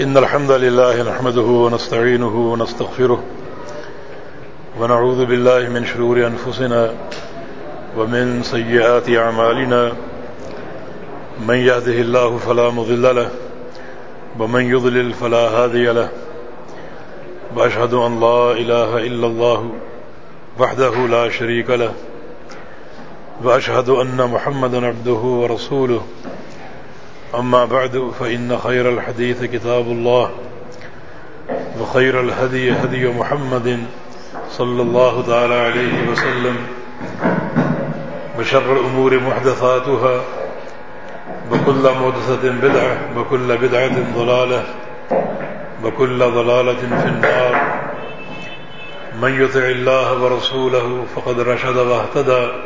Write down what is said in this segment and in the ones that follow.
إن الحمد لله نحمده ونستعينه ونستغفره ونعوذ بالله من شرور أنفسنا ومن سيئات أعمالنا من يهده الله فلا مضل له ومن يضلل فلا هادي له وأشهد أن لا إله إلا الله وحده لا شريك له وأشهد أن محمد عبده ورسوله أما بعد، فإن خير الحديث كتاب الله، وخير الهدي هدي محمد صلى الله تعالى عليه وسلم، وشر الأمور محدثاتها، وكل محدثة بدعة، وكل بدعة ضلالة، وكل ضلالة في النار. من يطع الله ورسوله فقد رشد واهتدى.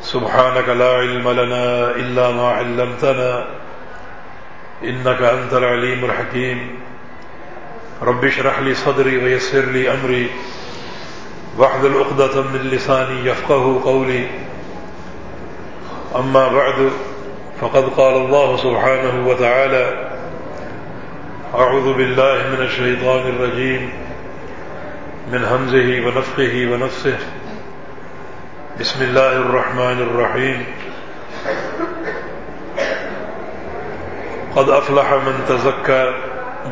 سبحانك لا علم لنا إلا ما علمتنا إنك أنت العليم الحكيم. رب اشرح لي صدري ويسر لي أمري. واحذل عقدة من لساني يفقه قولي. أما بعد، فقد قال الله سبحانه وتعالى أعوذ بالله من الشيطان الرجيم، من همزه ونفقه ونفسه. بسم الله الرحمن الرحيم. قد أفلح من تزكى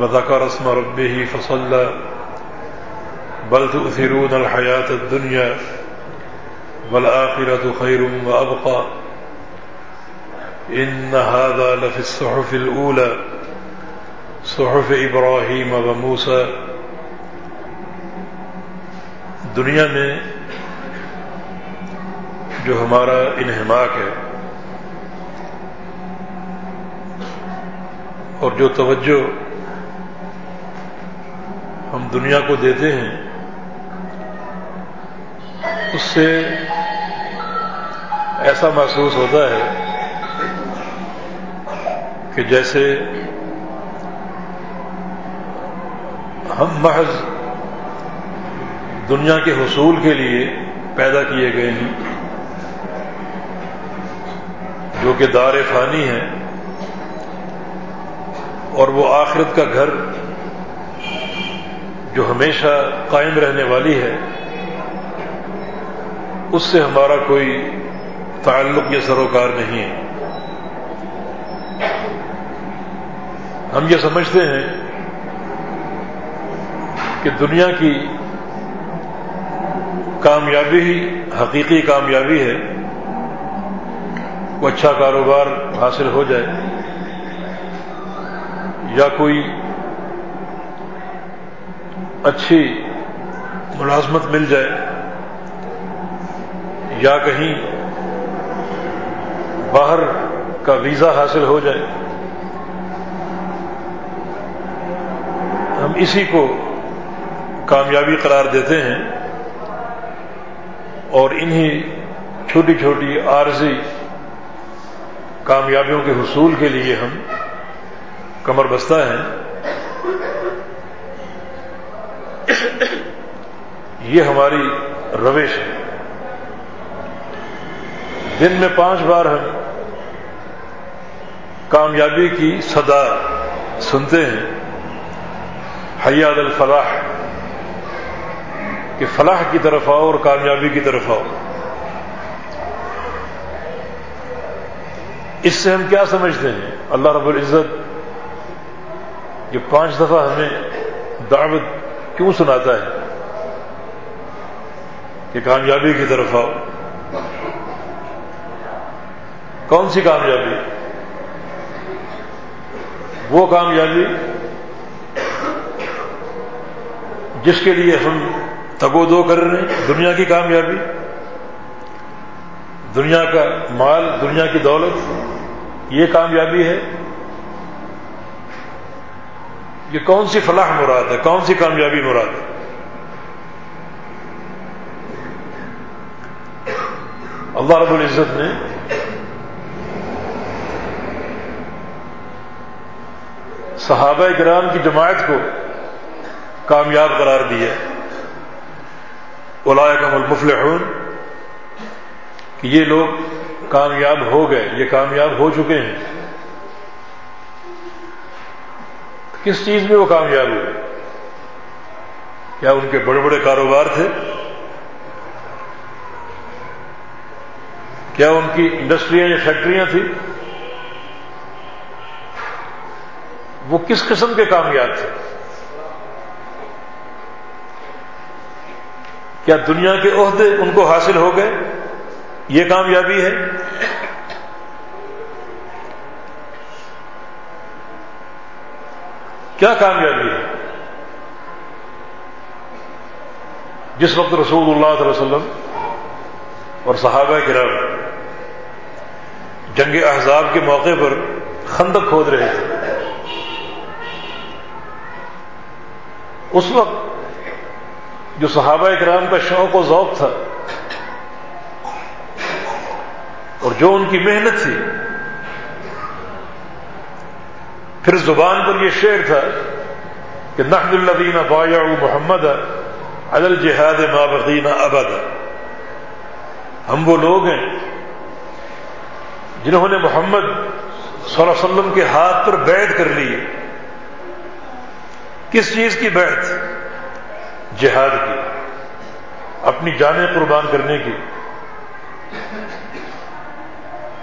وذكر اسم ربه فصلى. بل تؤثرون الحياة الدنيا والآخرة خير وأبقى. إن هذا لفي الصحف الأولى، صحف إبراهيم وموسى. دنیا میں جو ہمارا انہماک ہے اور جو توجہ ہم دنیا کو دیتے ہیں، اس سے ایسا محسوس ہوتا ہے کہ جیسے ہم محض دنیا کے حصول کے لیے پیدا کیے گئے ہیں۔ جو کہ دار فانی ہے اور وہ آخرت کا گھر جو ہمیشہ قائم رہنے والی ہے، اس سے ہمارا کوئی تعلق یا سروکار نہیں ہے۔ ہم یہ سمجھتے ہیں کہ دنیا کی کامیابی ہی حقیقی کامیابی ہے۔ وہ اچھا کاروبار حاصل ہو جائے یا کوئی اچھی ملازمت مل جائے یا کہیں باہر کا ویزا حاصل ہو جائے، ہم اسی کو کامیابی قرار دیتے ہیں اور انہی چھوٹی چھوٹی عارضی کامیابیوں کے حصول کے لیے ہم کمر بستہ ہیں۔ یہ ہماری روش ہے۔ دن میں پانچ بار ہم کامیابی کی صدا سنتے ہیں۔ حیاد الفلاح، کہ فلاح کی طرف آؤ اور کامیابی کی طرف آؤ۔ اس سے ہم کیا سمجھتے ہیں؟ اللہ رب العزت یہ پانچ دفعہ ہمیں دعوت کیوں سناتا ہے کہ کامیابی کی طرف آؤ؟ کون سی کامیابی؟ وہ کامیابی جس کے لیے ہم تگو دو کر رہے ہیں، دنیا کی کامیابی، دنیا کا مال، دنیا کی دولت یہ کامیابی ہے؟ یہ کون سی فلاح مراد ہے؟ کون سی کامیابی مراد ہے؟ اللہ رب العزت نے صحابہ کرام کی جماعت کو کامیاب قرار دیا کم المفلحون، کہ یہ لوگ کامیاب ہو گئے، یہ کامیاب ہو چکے ہیں۔ کس چیز میں وہ کامیاب ہوئے؟ کیا ان کے بڑے بڑے کاروبار تھے؟ کیا ان کی انڈسٹریاں یا فیکٹریاں تھیں؟ وہ کس قسم کے کامیاب تھے؟ کیا دنیا کے عہدے ان کو حاصل ہو گئے؟ یہ کامیابی ہے۔ کیا کامیابی ہے؟ جس وقت رسول اللہ علیہ وسلم اور صحابہ کرام جنگ احزاب کے موقع پر خندق کھود رہے تھے، اس وقت جو صحابہ کرام کا شوق و ذوق تھا جو ان کی محنت تھی۔ پھر زبان پر یہ شعر تھا کہ نحد الدین بایا محمد عدل جہاد مابدین ابد ہم وہ لوگ ہیں جنہوں نے محمد صلی اللہ علیہ وسلم کے ہاتھ پر بیعت کر لی کس چیز کی بیعت؟ جہاد کی، اپنی جانیں قربان کرنے کی۔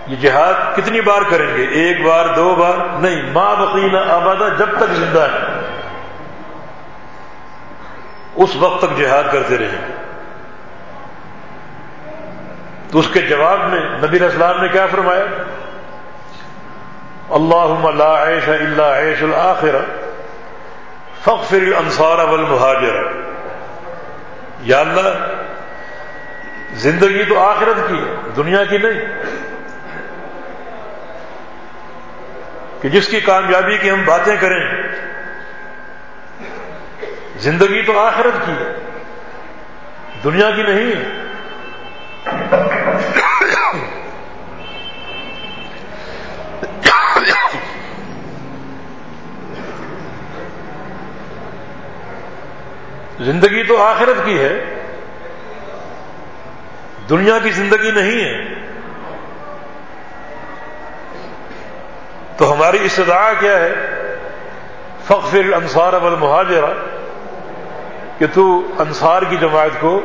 یہ جہاد کتنی بار کریں گے؟ ایک بار، دو بار؟ نہیں، ماں بقینہ آبادہ جب تک زندہ ہے۔ اس وقت تک جہاد کرتے رہیں گے تو اس کے جواب میں نبی اسلام نے کیا فرمایا؟ اللہ لا عیش اللہ عیش الآخر فخر الانصار والمہاجر یا اللہ، زندگی تو آخرت کی ہے، دنیا کی نہیں۔ کہ جس کی کامیابی کی ہم باتیں کریں، زندگی تو آخرت کی ہے، دنیا کی نہیں زندگی تو آخرت کی ہے، دنیا کی زندگی نہیں ہے۔ تو ہماری استدعا کیا ہے؟ فخر انصار ابل مہاجرہ کہ تو انصار کی جماعت کو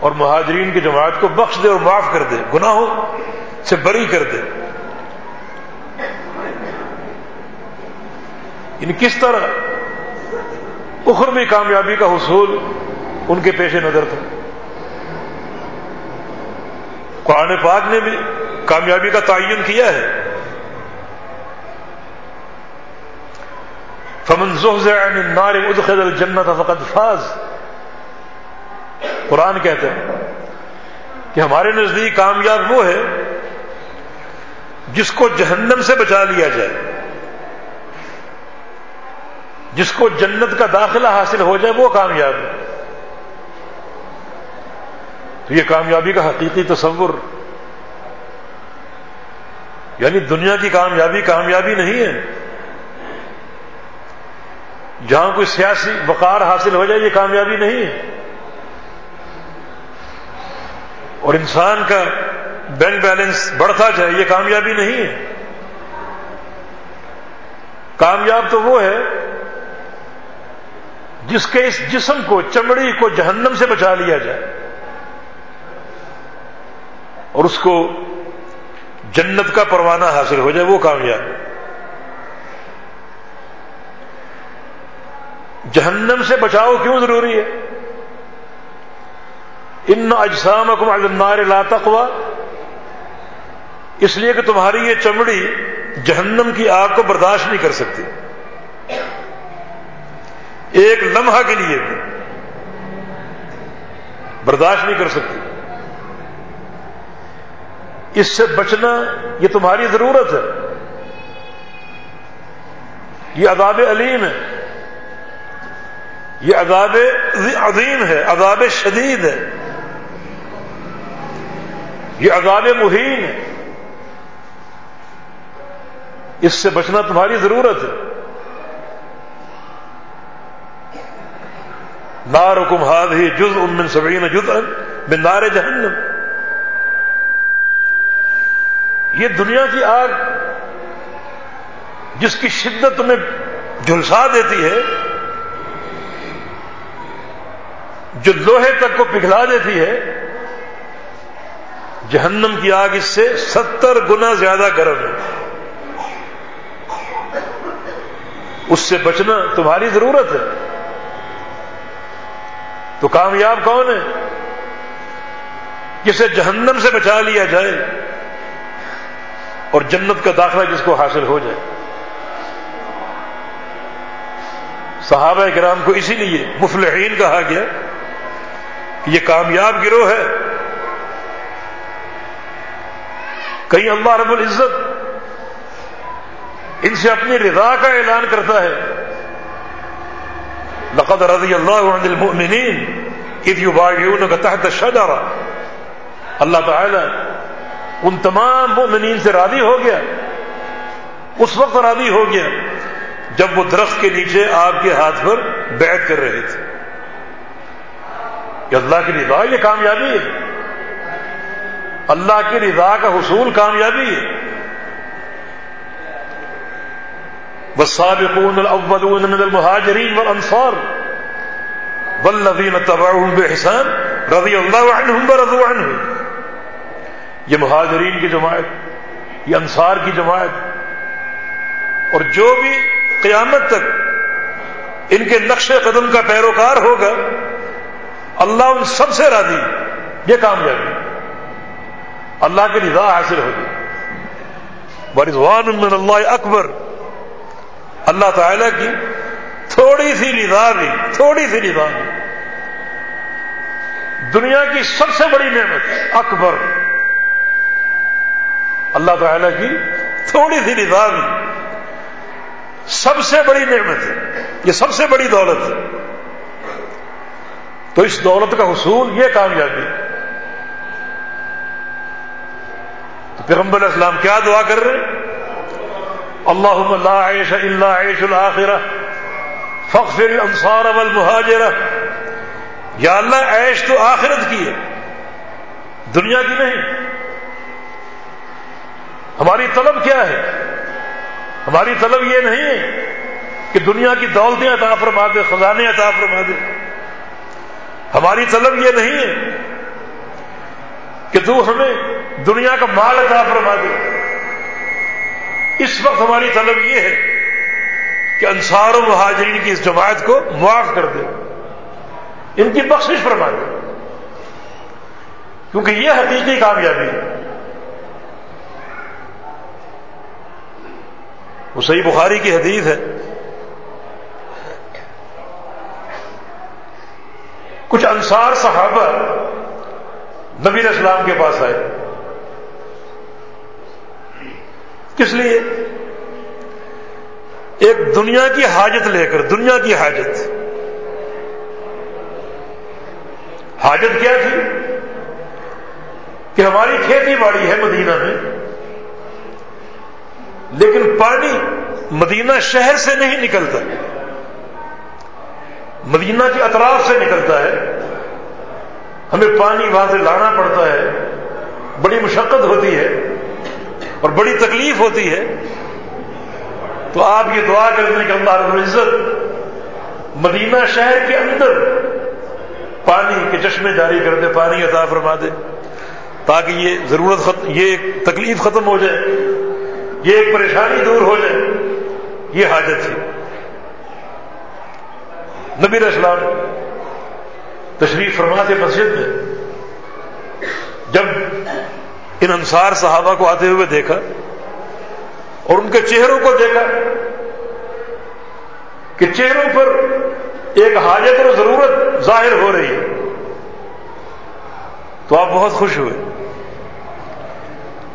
اور مہاجرین کی جماعت کو بخش دے اور معاف کر دے، گناہوں سے بری کر دے۔ ان کس طرح اخر میں کامیابی کا حصول ان کے پیش نظر تھا؟ قرآن پاک نے بھی کامیابی کا تعین کیا ہے۔ فمن عن النار ادخل الجنت فقد فاز۔ قرآن کہتے ہیں کہ ہمارے نزدیک کامیاب وہ ہے جس کو جہنم سے بچا لیا جائے، جس کو جنت کا داخلہ حاصل ہو جائے، وہ کامیاب ہے۔ تو یہ کامیابی کا حقیقی تصور یعنی دنیا کی کامیابی کامیابی نہیں ہے۔ جہاں کوئی سیاسی وقار حاصل ہو جائے یہ کامیابی نہیں ہے۔ اور انسان کا بینک بیلنس بڑھتا جائے یہ کامیابی نہیں ہے۔ کامیاب تو وہ ہے جس کے اس جسم کو، چمڑی کو جہنم سے بچا لیا جائے۔ اور اس کو جنت کا پروانہ حاصل ہو جائے وہ کامیاب۔ جہنم سے بچاؤ کیوں ضروری ہے؟ ان اجسام کو النار لا تقوا اس لیے کہ تمہاری یہ چمڑی جہنم کی آگ کو برداشت نہیں کر سکتی۔ ایک لمحہ کے لیے بھی برداشت نہیں کر سکتی۔ اس سے بچنا یہ تمہاری ضرورت ہے۔ یہ عذاب علیم ہے۔ یہ عذاب عظیم ہے، عذاب شدید ہے۔ یہ عذاب مہین ہے۔ اس سے بچنا تمہاری ضرورت ہے۔ نارکم ہاد ہی جز امن سبین جز بن نار جہنم۔ یہ دنیا کی آگ جس کی شدت تمہیں جھلسا دیتی ہے جو لوہے تک کو پگھلا دیتی ہے، جہنم کی آگ اس سے ستر گنا زیادہ گرم ہے۔ اس سے بچنا تمہاری ضرورت ہے۔ تو کامیاب کون ہے؟ جسے جہنم سے بچا لیا جائے اور جنت کا داخلہ جس کو حاصل ہو جائے۔ صحابہ کرام کو اسی لیے مفلحین کہا گیا یہ کامیاب گروہ ہے۔ کہیں اللہ رب العزت ان سے اپنی رضا کا اعلان کرتا ہے۔ لقد رضی اللہ عن المؤمنین اذ یبایعون تحت الشجرہ۔ اللہ تعالی ان تمام مؤمنین سے راضی ہو گیا۔ اس وقت راضی ہو گیا جب وہ درخت کے نیچے آپ کے ہاتھ پر بیعت کر رہے تھے۔ کہ اللہ کی رضا یہ کامیابی ہے۔ اللہ کی رضا کا حصول کامیابی ہے۔ والسابقون الاولون من المهاجرين والانصار والذين تبعوهم بإحسان رضي الله عنهم ورضوا عنه یہ مہاجرین کی جماعت، یہ انصار کی جماعت۔ اور جو بھی قیامت تک ان کے نقش قدم کا پیروکار ہوگا اللہ ان سب سے راضی، یہ کامیابی۔ اللہ کی رضا حاصل ہوگی برضوان من اللہ اکبر۔ اللہ تعالی کی تھوڑی سی رضا بھی، تھوڑی سی رضا بھی۔ دنیا کی سب سے بڑی نعمت، اکبر۔ اللہ تعالی کی تھوڑی سی رضا بھی۔ سب سے بڑی نعمت ہے یہ سب سے بڑی دولت۔ ہے تو اس دولت کا حصول یہ کامیابی تو پیغمبر اسلام کیا دعا کر رہے اللہ لا عیش الا عیش الآخرہ فخر الانصار والمہاجرہ۔ یا اللہ، عیش تو آخرت کی ہے، دنیا کی نہیں۔ ہماری طلب کیا ہے؟ ہماری طلب یہ نہیں ہے کہ دنیا کی دولتیں عطا فرما دے، خزانے عطا فرما دے۔ ہماری طلب یہ نہیں ہے کہ تو ہمیں دنیا کا مال عطا فرما دے۔ اس وقت ہماری طلب یہ ہے کہ انصار و مہاجرین کی اس جماعت کو معاف کر دے۔ ان کی بخشش فرما دے۔ کیونکہ یہ حقیقی کامیابی ہے۔ وہ صحیح بخاری کی حدیث ہے۔ کچھ انصار صحابہ نبی اسلام کے پاس آئے۔ کس لیے؟ ایک دنیا کی حاجت لے کر، دنیا کی حاجت۔ حاجت کیا تھی؟ کہ ہماری کھیتی باڑی ہے مدینہ میں، لیکن پانی مدینہ شہر سے نہیں نکلتا۔ مدینہ کے اطراف سے نکلتا ہے، ہمیں پانی وہاں سے لانا پڑتا ہے، بڑی مشقت ہوتی ہے اور بڑی تکلیف ہوتی ہے۔ تو آپ یہ دعا کرتے ہیں کہ اللہ رب العزت مدینہ شہر کے اندر پانی کے چشمے جاری کر دے، پانی عطا فرما دے، تاکہ یہ ضرورت ختم یہ ایک تکلیف ختم ہو جائے، یہ ایک پریشانی دور ہو جائے، یہ حاجت تھی۔ نبی اسلام تشریف فرما سے مسجد میں۔ جب ان انصار صحابہ کو آتے ہوئے دیکھا اور ان کے چہروں کو دیکھا کہ چہروں پر ایک حاجت اور ضرورت ظاہر ہو رہی ہے، تو آپ بہت خوش ہوئے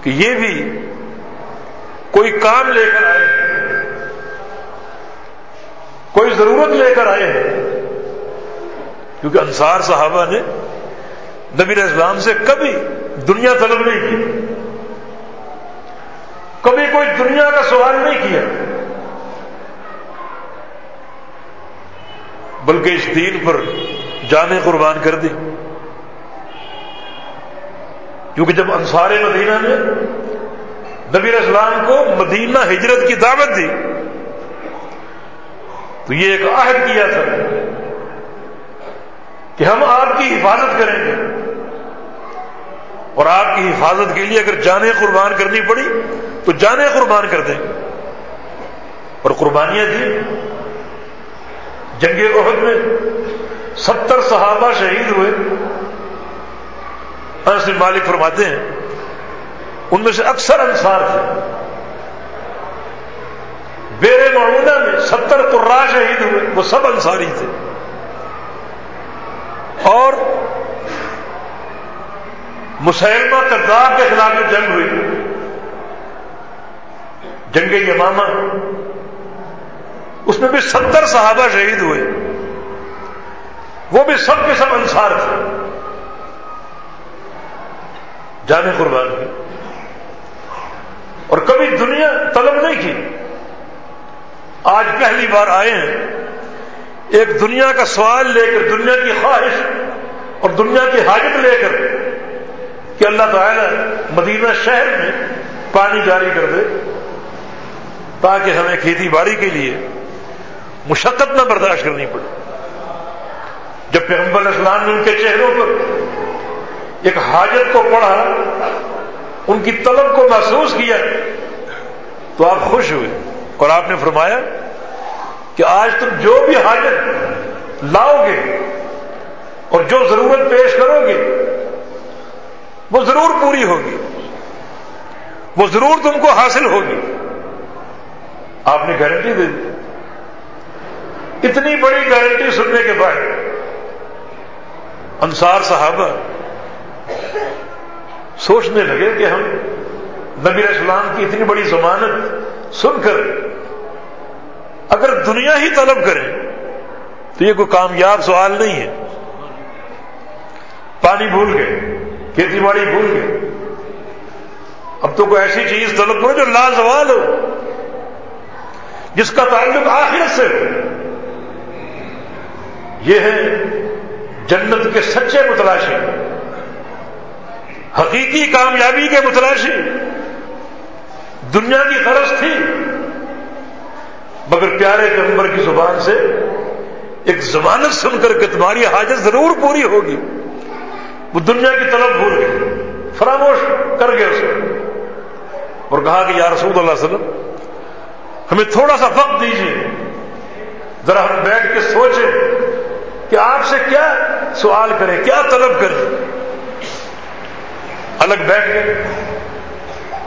کہ یہ بھی کوئی کام لے کر آئے ہیں۔ کوئی ضرورت لے کر آئے ہیں۔ کیونکہ انصار صحابہ نے نبی اسلام سے کبھی دنیا طلب نہیں کی۔ کبھی کوئی دنیا کا سوال نہیں کیا۔ بلکہ اس دین پر جانے قربان کر دی۔ کیونکہ جب انصار مدینہ نے نبی اسلام کو مدینہ ہجرت کی دعوت دی تو یہ ایک عہد کیا تھا کہ ہم آپ کی حفاظت کریں گے۔ اور آپ کی حفاظت کے لیے اگر جانیں قربان کرنی پڑی تو جانیں قربان کر دیں۔ گے اور قربانیاں تھیں جنگ عہد میں ستر صحابہ شہید ہوئے۔ انس مالک فرماتے ہیں، ان میں سے اکثر انصار تھے۔ بیر معمولہ میں ستر قرا شہید ہوئے، وہ سب انصاری تھے۔ اور مسلمہ کردار کے خلاف جنگ ہوئی، جنگ یمامہ، اس میں بھی ستر صحابہ شہید ہوئے۔ وہ بھی سب کے سب انصار تھے۔ جانے قربان کی اور کبھی دنیا طلب نہیں کی۔ آج پہلی بار آئے ہیں۔ ایک دنیا کا سوال لے کر، دنیا کی خواہش اور دنیا کی حاجت لے کر کہ اللہ تعالی مدینہ شہر میں پانی جاری کر دے تاکہ ہمیں کھیتی باڑی کے لیے مشقت نہ برداشت کرنی پڑے۔ جب پیغمبر اسلام نے ان کے چہروں پر ایک حاجت کو پڑھا، ان کی طلب کو محسوس کیا، تو آپ خوش ہوئے۔ اور آپ نے فرمایا کہ آج تم جو بھی حاجت لاؤ گے اور جو ضرورت پیش کرو گے، وہ ضرور پوری ہوگی۔ وہ ضرور تم کو حاصل ہوگی۔ آپ نے گارنٹی دے دی۔ اتنی بڑی گارنٹی سننے کے بعد انصار صحابہ سوچنے لگے کہ ہم نبی اسلام کی اتنی بڑی ضمانت سن کر اگر دنیا ہی طلب کریں تو یہ کوئی کامیاب سوال نہیں ہے۔ پانی بھول گئے، کھیتی باڑی بھول گئے۔ اب تو کوئی ایسی چیز طلب کرو جو لازوال ہو، جس کا تعلق آخر سے۔ ہو یہ ہے جنت کے سچے متلاشی، حقیقی کامیابی کے متلاشی۔ دنیا کی غرض تھی۔ مگر پیارے پیغمبر کی زبان سے ایک ضمانت سن کر کے تمہاری حاجت ضرور پوری ہوگی۔ وہ دنیا کی طلب بھول گئی فراموش کر گئے اسے۔ اور کہا کہ یا رسول اللہ علیہ وسلم، ہمیں تھوڑا سا وقت دیجیے ذرا ہم بیٹھ کے سوچیں کہ آپ سے کیا سوال کریں، کیا طلب کریں۔ الگ بیٹھ کے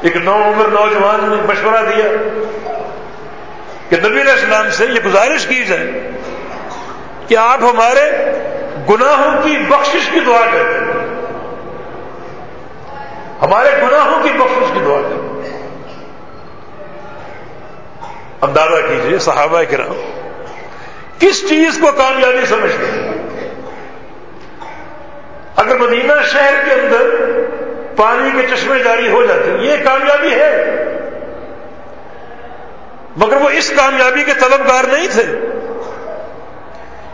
ایک نو عمر نوجوان نے مشورہ دیا کہ نبی علیہ السلام سے یہ گزارش کی جائے کہ آپ ہمارے گناہوں کی بخشش کی دعا کریں ہمارے گناہوں کی بخشش کی دعا کریں اندازہ کیجیے صحابہ کرام، کس چیز کو کامیابی سمجھتے ہیں؟ اگر مدینہ شہر کے اندر پانی کے چشمے جاری ہو جاتے یہ کامیابی ہے۔ مگر وہ اس کامیابی کے طلبگار نہیں تھے۔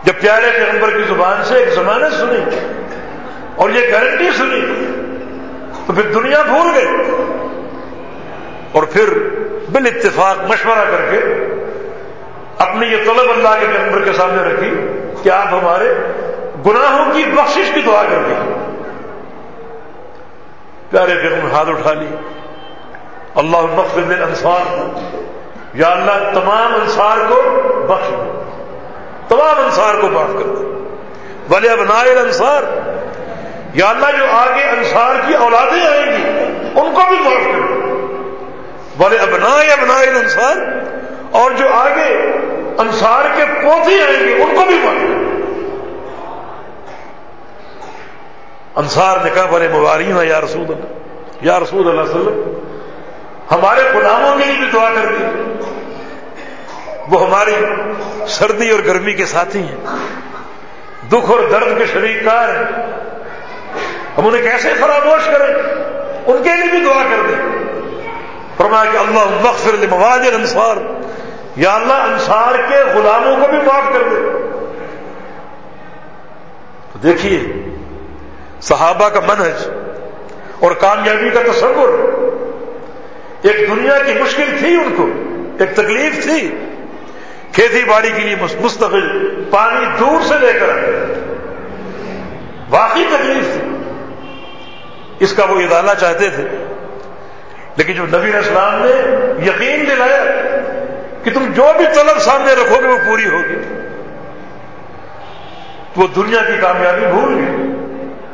جب پیارے پیغمبر کی زبان سے ایک ضمانت سنی اور یہ گارنٹی سنی، تو پھر دنیا بھول گئی۔ اور پھر بال اتفاق مشورہ کر کے اپنی یہ طلب اللہ کے پیغمبر کے سامنے رکھی کہ آپ ہمارے گناہوں کی بخشش کی دعا کر دی پیارے پیغمبر، ہاتھ اٹھا لی اللہ مقصد انصار یا اللہ، تمام انصار کو بخش دے۔ تمام انصار کو معاف کر دے۔ بلے ابنائے انصار یا اللہ، جو آگے انصار کی اولادیں آئیں گی، ان کو بھی معاف کر دے۔ بولے ابنائے ابنائے انصار اور جو آگے انصار کے پوتے آئیں گے، ان کو بھی معاف کر انصار نے کہا، بڑے مبارین یا رسول اللہ، یا رسول اللہ صلی اللہ علیہ وسلم، ہمارے غلاموں کے لیے بھی دعا کر دی۔ وہ ہماری سردی اور گرمی کے ساتھی ہیں۔ دکھ اور درد کے شریک کار ہیں۔ ہم انہیں کیسے فراموش کریں؟ ان کے لیے بھی دعا کر دیں۔ فرمایا کہ اللہ مغفر لمواج انصار۔ یا اللہ، انصار کے غلاموں کو بھی معاف کر دے۔ دیکھیے صحابہ کا منہج اور کامیابی کا تصور. ایک دنیا کی مشکل تھی ان کو، ایک تکلیف تھی، کھیتی باڑی کے لیے مستقل، پانی دور سے لے کر واقعی تکلیف تھی۔ اس کا وہ ادالہ چاہتے تھے۔ لیکن جو نبی اسلام نے یقین دلایا کہ تم جو بھی طلب سامنے رکھو گے وہ پوری ہوگی، وہ دنیا کی کامیابی بھول گئی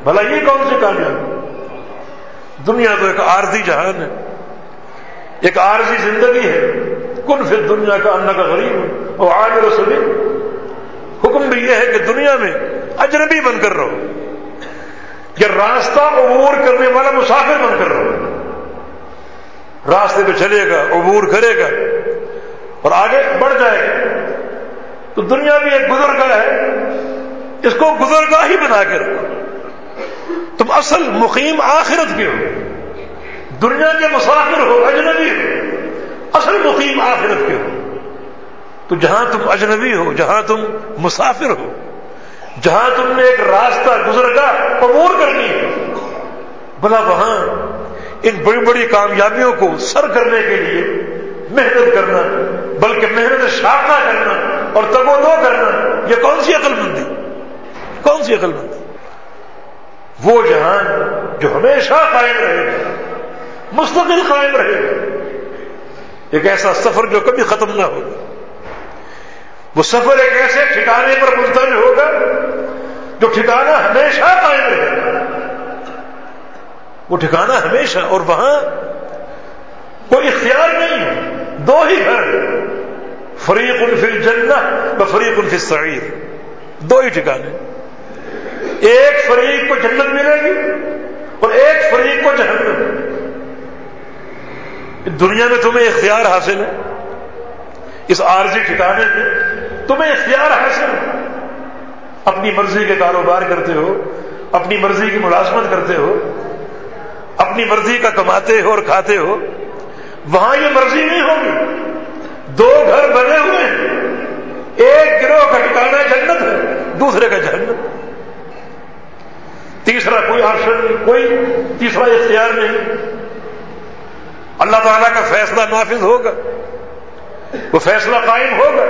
بھلا یہ کون سی کامیابی دنیا تو ایک عارضی جہان ہے۔ ایک عارضی زندگی ہے۔ کن پھر دنیا کا ان کا غریب اور آج رسولی حکم بھی یہ ہے کہ دنیا میں اجنبی بن کر رہو۔ کہ راستہ عبور کرنے والا مسافر بن کر رہو۔ راستے پہ چلے گا، عبور کرے گا۔ اور آگے بڑھ جائے گا۔ تو دنیا بھی ایک گزرگاہ ہے۔ اس کو گزرگاہ ہی بنا کے رکھو۔ تم اصل مقیم آخرت کے ہو۔ دنیا کے مسافر ہو، اجنبی ہو۔ اصل مقیم آخرت کے ہو۔ تو جہاں تم اجنبی ہو، جہاں تم مسافر ہو، جہاں تم نے ایک راستہ گزرگاہ عبور کرنی ہے، بلا وہاں ان بڑی بڑی کامیابیوں کو سر کرنے کے لیے محنت کرنا، بلکہ محنت شاخہ کرنا اور تب و دو کرنا، یہ کون سی عقل مندی کون سی عقل مندی وہ جہان جو ہمیشہ قائم رہے گا، مستقل قائم رہے گا۔ ایک ایسا سفر جو کبھی ختم نہ ہوگا۔ وہ سفر ایک ایسے ٹھکانے پر منتج ہوگا جو ٹھکانہ ہمیشہ قائم رہے گا۔ وہ ٹھکانا ہمیشہ اور وہاں کوئی اختیار نہیں ہے۔ دو ہی گھر فریق الفی الجنہ و فریق الفی السعیر۔ دو ہی ٹھکانے۔ ایک فریق کو جنت ملے گی اور ایک فریق کو جہنم دنیا میں تمہیں اختیار حاصل ہے۔ اس عارضی ٹھکانے میں تمہیں اختیار حاصل ہے۔ اپنی مرضی کے کاروبار کرتے ہو، اپنی مرضی کی ملازمت کرتے ہو، اپنی مرضی کا کماتے ہو اور کھاتے ہو، وہاں یہ مرضی نہیں ہوگی۔ دو گھر بنے ہوئے ہیں۔ ایک گروہ کا ٹھکانا جنت ہے، دوسرے کا جہنت تیسرا کوئی آپشن نہیں، کوئی تیسرا اختیار نہیں۔ اللہ تعالیٰ کا فیصلہ نافذ ہوگا، وہ فیصلہ قائم ہوگا۔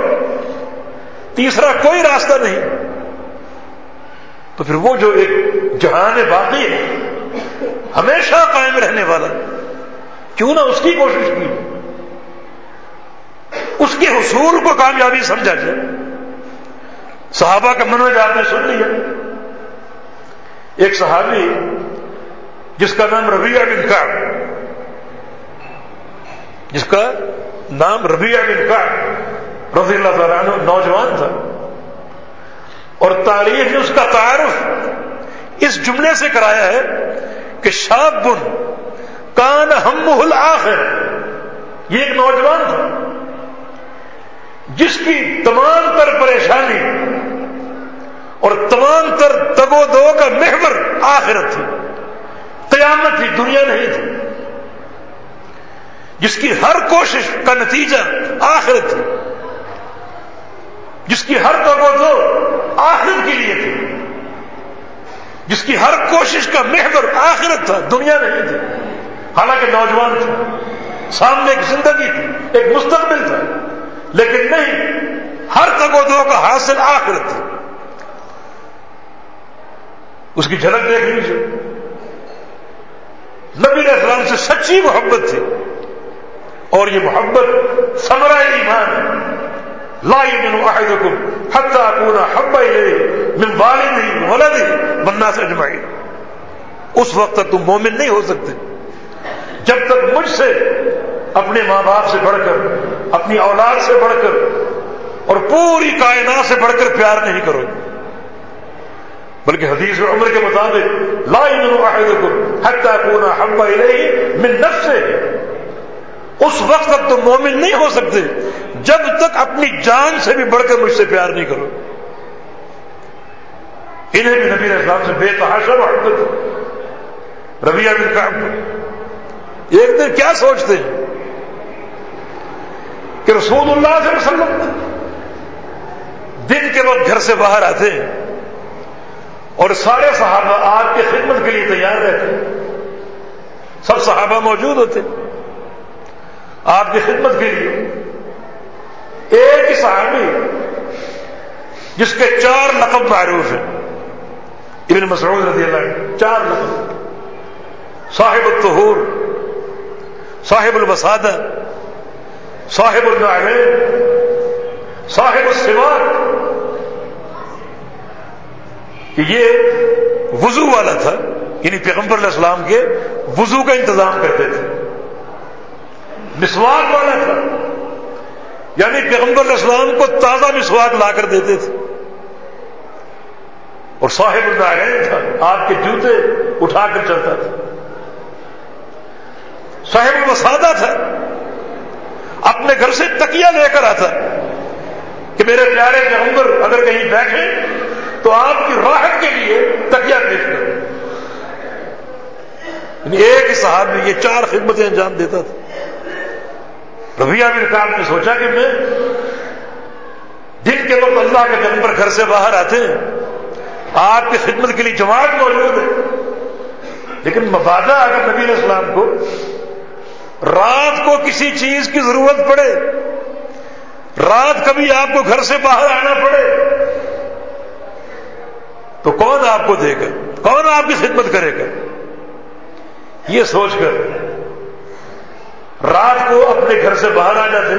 تیسرا کوئی راستہ نہیں۔ تو پھر وہ جو ایک جہان باقی ہے، ہمیشہ قائم رہنے والا، کیوں نہ اس کی کوشش کی۔ اس کے حصول کو کامیابی سمجھا جائے۔ صحابہ کا منوج آپ نے سن لیا۔ ایک صحابی جس کا نام ربیہ بن کا جس کا نام ربیہ بن کا رضی اللہ تعالیٰ عنہ نوجوان تھا۔ اور تاریخ نے اس کا تعارف اس جملے سے کرایا ہے کہ شاب بن کان ہم آخر یہ ایک نوجوان تھا، جس کی تمام تر پریشانی اور تمام تر تگو دو کا محور آخرت تھی۔ قیامت تھی دنیا نہیں تھی۔ جس کی ہر کوشش کا نتیجہ آخرت تھی۔ جس کی ہر تگو دو آخرت کے لیے تھی۔ جس کی ہر کوشش کا محور آخرت تھا، دنیا نہیں تھی۔ حالانکہ نوجوان تھا۔ سامنے ایک زندگی تھی، ایک مستقبل تھا۔ لیکن نہیں، ہر تگ و دو کا حاصل آخرت تھی۔ اس کی جھلک دیکھ لیجیے نبی اسلام سے سچی محبت تھی۔ اور یہ محبت سمرا ایمان ہے۔ لائی مینو عہدکم حتى اكون حب اليه من والدي ولدي والناس اجمعين اس وقت تک تم مومن نہیں ہو سکتے۔ جب تک مجھ سے، اپنے ماں باپ سے بڑھ کر، اپنی اولاد سے بڑھ کر، اور پوری کائنات سے بڑھ کر پیار نہیں کرو۔ بلکہ حدیث عمر کے مطابق، لا يمن احدكم حب من نفسه. اس وقت تک تم مومن نہیں ہو سکتے جب تک اپنی جان سے بھی بڑھ کر مجھ سے پیار نہیں کرو۔ انہیں بھی نبی اسلام سے بے تحاشا محبت رویہ بن کام ایک دن کیا سوچتے ہیں؟ کہ رسول اللہ صلی اللہ علیہ وسلم دن کے وقت گھر سے باہر آتے ہیں۔ اور سارے صحابہ آپ کی خدمت کے لیے تیار رہتے ہیں۔ سب صحابہ موجود ہوتے آپ کی خدمت کے لیے۔ ایک ہی صحابی جس کے چار لقب معروف ہیں۔ ابن مسعود رضی اللہ عنہ، چار لقب۔ صاحب الطہور، صاحب البسادہ صاحب النعمین صاحب السواق کہ یہ وضو والا تھا یعنی پیغمبر علیہ السلام کے وضو کا انتظام کرتے تھے۔ مسواک والا تھا۔ یعنی پیغمبر علیہ السلام کو تازہ مسواک لا کر دیتے تھے۔ اور صاحب الدائن تھا، آپ کے جوتے اٹھا کر چلتا تھا۔ صاحب المسادہ تھا۔ اپنے گھر سے تکیا لے کر آتا کہ میرے پیارے پیغمبر اگر کہیں بیٹھے تو آپ کی راحت کے لیے تکیا پیش کریں یعنی ایک صاحب میں یہ چار خدمتیں انجام دیتا تھا۔ رویہ بھی کام نے سوچا کہ میں دن کے وقت اللہ کے پیغمبر گھر سے باہر آتے ہیں، آپ کی خدمت کے لیے جماعت موجود ہے۔ لیکن مبادہ اگر نبی علیہ السلام کو رات کو کسی چیز کی ضرورت پڑے، رات کبھی آپ کو گھر سے باہر آنا پڑے تو کون آپ کو دے گا؟ کون آپ کی خدمت کرے گا؟ یہ سوچ کر رات کو اپنے گھر سے باہر آ جاتے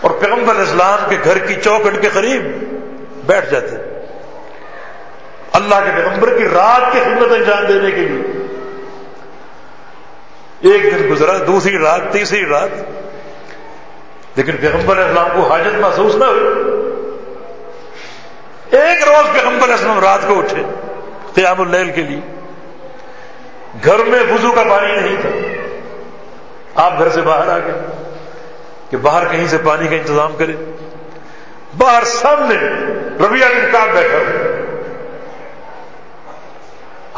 اور پیغمبر اسلام کے گھر کی چوکٹ کے قریب بیٹھ جاتے اللہ کے پیغمبر کی رات کی خدمت انجام دینے کے لیے۔ ایک دن گزرا، دوسری رات، تیسری رات۔ لیکن پیغمبر اسلام کو حاجت محسوس نہ ہوئی۔ ایک روز پیغمبر اسلام رات کو اٹھے قیام اللیل کے لیے۔ گھر میں وضو کا پانی نہیں تھا۔ آپ گھر سے باہر آ گئے کہ باہر کہیں سے پانی کا انتظام کرے باہر سامنے رویہ بن کام بیٹھا۔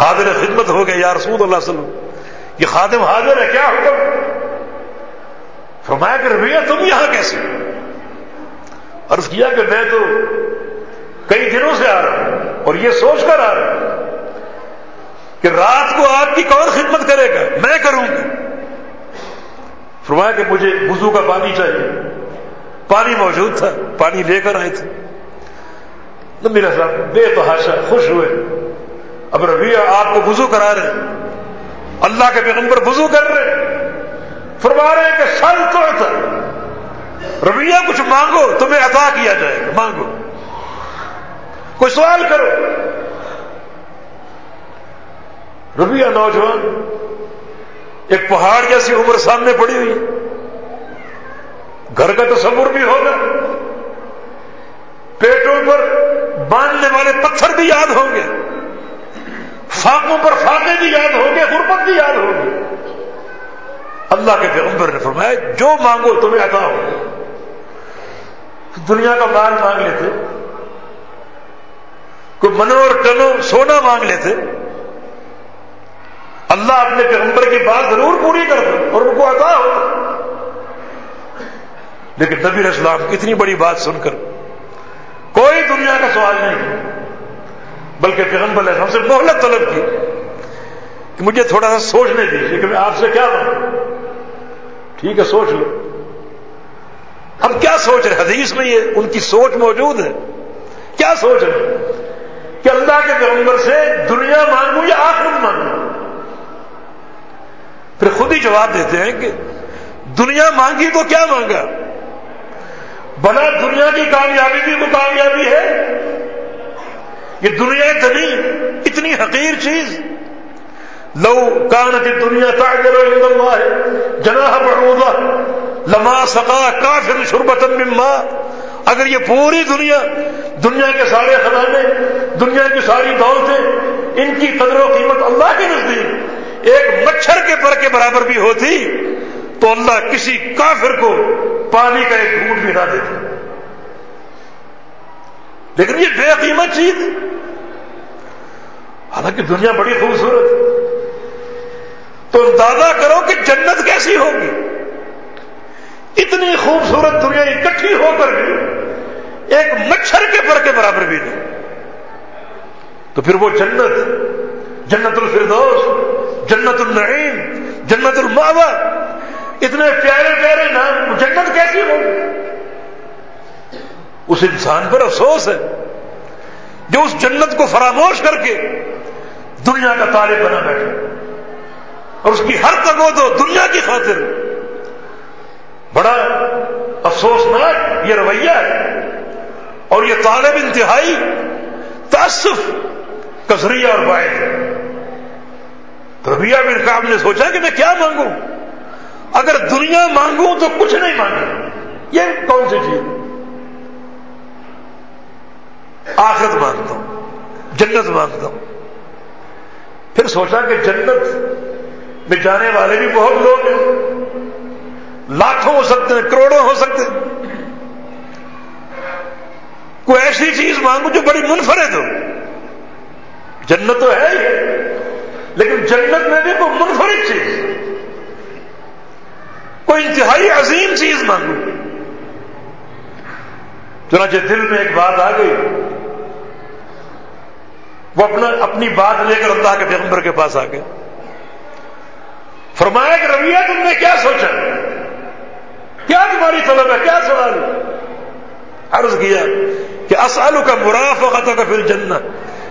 حاضر خدمت ہو گئے، یا رسول اللہ علیہ وسلم، یہ خادم حاضر ہے، کیا حکم؟ فرمایا کہ رویہ تم یہاں کیسے؟ عرض کیا کہ میں تو کئی دنوں سے آ رہا ہوں اور یہ سوچ کر آ رہا ہوں کہ رات کو آپ کی کون خدمت کرے گا؟ میں کروں گا۔ فرمایا کہ مجھے وضو کا پانی چاہیے۔ پانی موجود تھا، پانی لے کر آئے تھے۔ میرا صاحب بے تحاشا خوش ہوئے۔ اب رویہ آپ کو وضو کرا رہے اللہ کے پیغمبر وضو کر رہے فرما رہے ہیں کہ سل تو رویہ کچھ مانگو تمہیں عطا کیا جائے گا۔ مانگو۔ کوئی سوال کرو۔ رویہ نوجوان، ایک پہاڑ جیسی عمر سامنے پڑی ہوئی۔ گھر کا تصور بھی ہوگا۔ پیٹوں پر باندھنے والے پتھر بھی یاد ہوں گے۔ فاقوں پر فاقے بھی یاد ہوں گے، غربت بھی یاد ہوگی اللہ کے پیغمبر نے فرمایا، جو مانگو تمہیں عطا ہو۔ دنیا کا مال مانگ لیتے۔ کوئی منو اور ٹنو سونا مانگ لیتے، اللہ اپنے پیغمبر کی بات ضرور پوری کرتا اور ان کو عطا ہوتا۔ لیکن نبی اسلام اتنی بڑی بات سن کر کوئی دنیا کا سوال نہیں بلکہ پیغمبر علیہ السلام سے مہلت طلب کی کہ مجھے تھوڑا سا سوچنے دیجیے کہ میں آپ سے کیا بنوں ٹھیک ہے، سوچ لو۔ ہم کیا سوچ رہے حدیث میں یہ ان کی سوچ موجود ہے۔ کیا سوچ رہے کہ اللہ کے پیغمبر سے دنیا مانگوں یا آخرت مانگوں پھر خود ہی جواب دیتے ہیں کہ دنیا مانگی تو کیا مانگا؟ بنا دنیا کی کامیابی بھی وہ کامیابی ہے۔ یہ دنیا دنی اتنی حقیر چیز۔ لو کانت دنیا تاجر ہے جناح بڑودا لما سکا کافر شربتن مما۔ اگر یہ پوری دنیا دنیا کے سارے خزانے، دنیا کی ساری دولتیں، ان کی قدر و قیمت اللہ کے نزدیک، ایک مچھر کے پر کے برابر بھی ہوتی، تو اللہ کسی کافر کو پانی کا ایک گھوٹ بھی نہ دیتے لیکن یہ بے قیمت چیز۔ حالانکہ دنیا بڑی خوبصورت۔ تو اندازہ کرو کہ جنت کیسی ہوگی۔ اتنی خوبصورت دنیا اکٹھی ہو کر بھی ایک مچھر کے پر کے برابر بھی نہیں۔ تو پھر وہ جنت جنت الفردوس، جنت النعیم، جنت الماوا اتنے پیارے پیارے نام جنت کیسی ہوگی اس انسان پر افسوس ہے جو اس جنت کو فراموش کر کے دنیا کا طالب بنا بیٹھے اور اس کی ہر تگو دو دنیا کی خاطر بڑا افسوسناک یہ رویہ ہے۔ اور یہ طالب انتہائی تعصف کسریا اور باعث ربیہ بن کام نے سوچا کہ میں کیا مانگوں؟ اگر دنیا مانگوں تو کچھ نہیں مانگوں یہ کون سی چیز؟ آخرت مانگتا ہوں، جنت مانگتا ہوں۔ پھر سوچا کہ جنت میں جانے والے بھی بہت لوگ ہیں۔ لاکھوں ہو سکتے ہیں، کروڑوں ہو سکتے ہیں۔ کوئی ایسی چیز مانگو جو بڑی منفرد ہو۔ جنت تو ہے ہی، لیکن جنت میں بھی کوئی منفرد چیز۔ کوئی انتہائی عظیم چیز مانگو۔ چنانچہ دل میں ایک بات آ گئی۔ وہ اپنا، اپنی بات لے کر اللہ کے پیغمبر کے پاس آ گئے۔ فرمایا کہ رویہ تم نے کیا سوچا؟ کیا تمہاری طلب ہے کیا سوال؟ ہے عرض کیا کہ اسالو کا مرافقت کا پھر جنت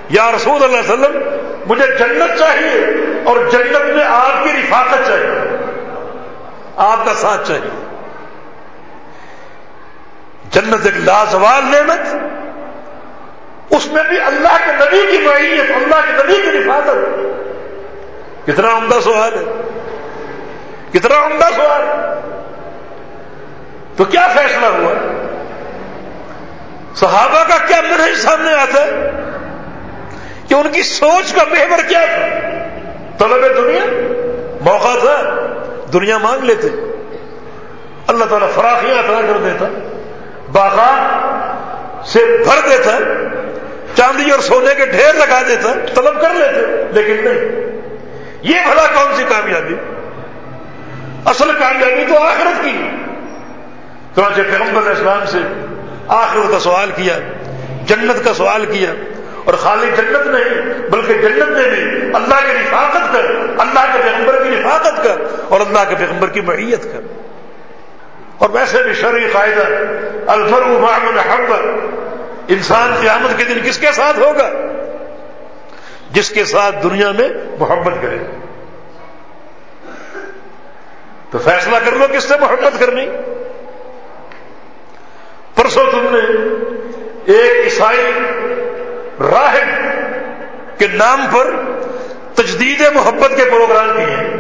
یا رسول اللہ علیہ وسلم، مجھے جنت چاہیے اور جنت میں آپ کی رفاقت چاہیے۔ آپ کا ساتھ چاہیے۔ جنت ایک لازوال نعمت، اس میں بھی اللہ کے نبی کی معیت، اللہ کے نبی کی رفاقت۔ کتنا عمدہ سوال ہے۔ کتنا عمدہ سوال۔ تو کیا فیصلہ ہوا؟ صحابہ کا کیا منہج سامنے آتا؟ ہے کہ ان کی سوچ کا محور کیا تھا؟ طلب دنیا؟ موقع تھا، دنیا مانگ لیتے۔ اللہ تعالیٰ فراخیاں عطا کر دیتا۔ باغات سے بھر دیتا، چاندی اور سونے کے ڈھیر لگا دیتا، طلب کر لیتے، لیکن نہیں۔ یہ بھلا کون سی کامیابی؟ اصل کامیابی تو آخرت کی۔ چنانچہ پیغمبر اسلام سے آخرت کا سوال کیا، جنت کا سوال کیا، اور خالی جنت نہیں، بلکہ جنت میں بھی اللہ کی رفاقت کر، اللہ کے پیغمبر کی رفاقت کر، اور اللہ کے پیغمبر کی معیت کر۔ اور ویسے بھی شرعی قاعدہ الفر محبت انسان قیامت کے دن کس کے ساتھ ہوگا؟ جس کے ساتھ دنیا میں محبت کرے۔ تو فیصلہ کر لو کس سے محبت کرنی؟ پرسوں تم نے ایک عیسائی راہب کے نام پر تجدید محبت کے پروگرام کیے ہیں۔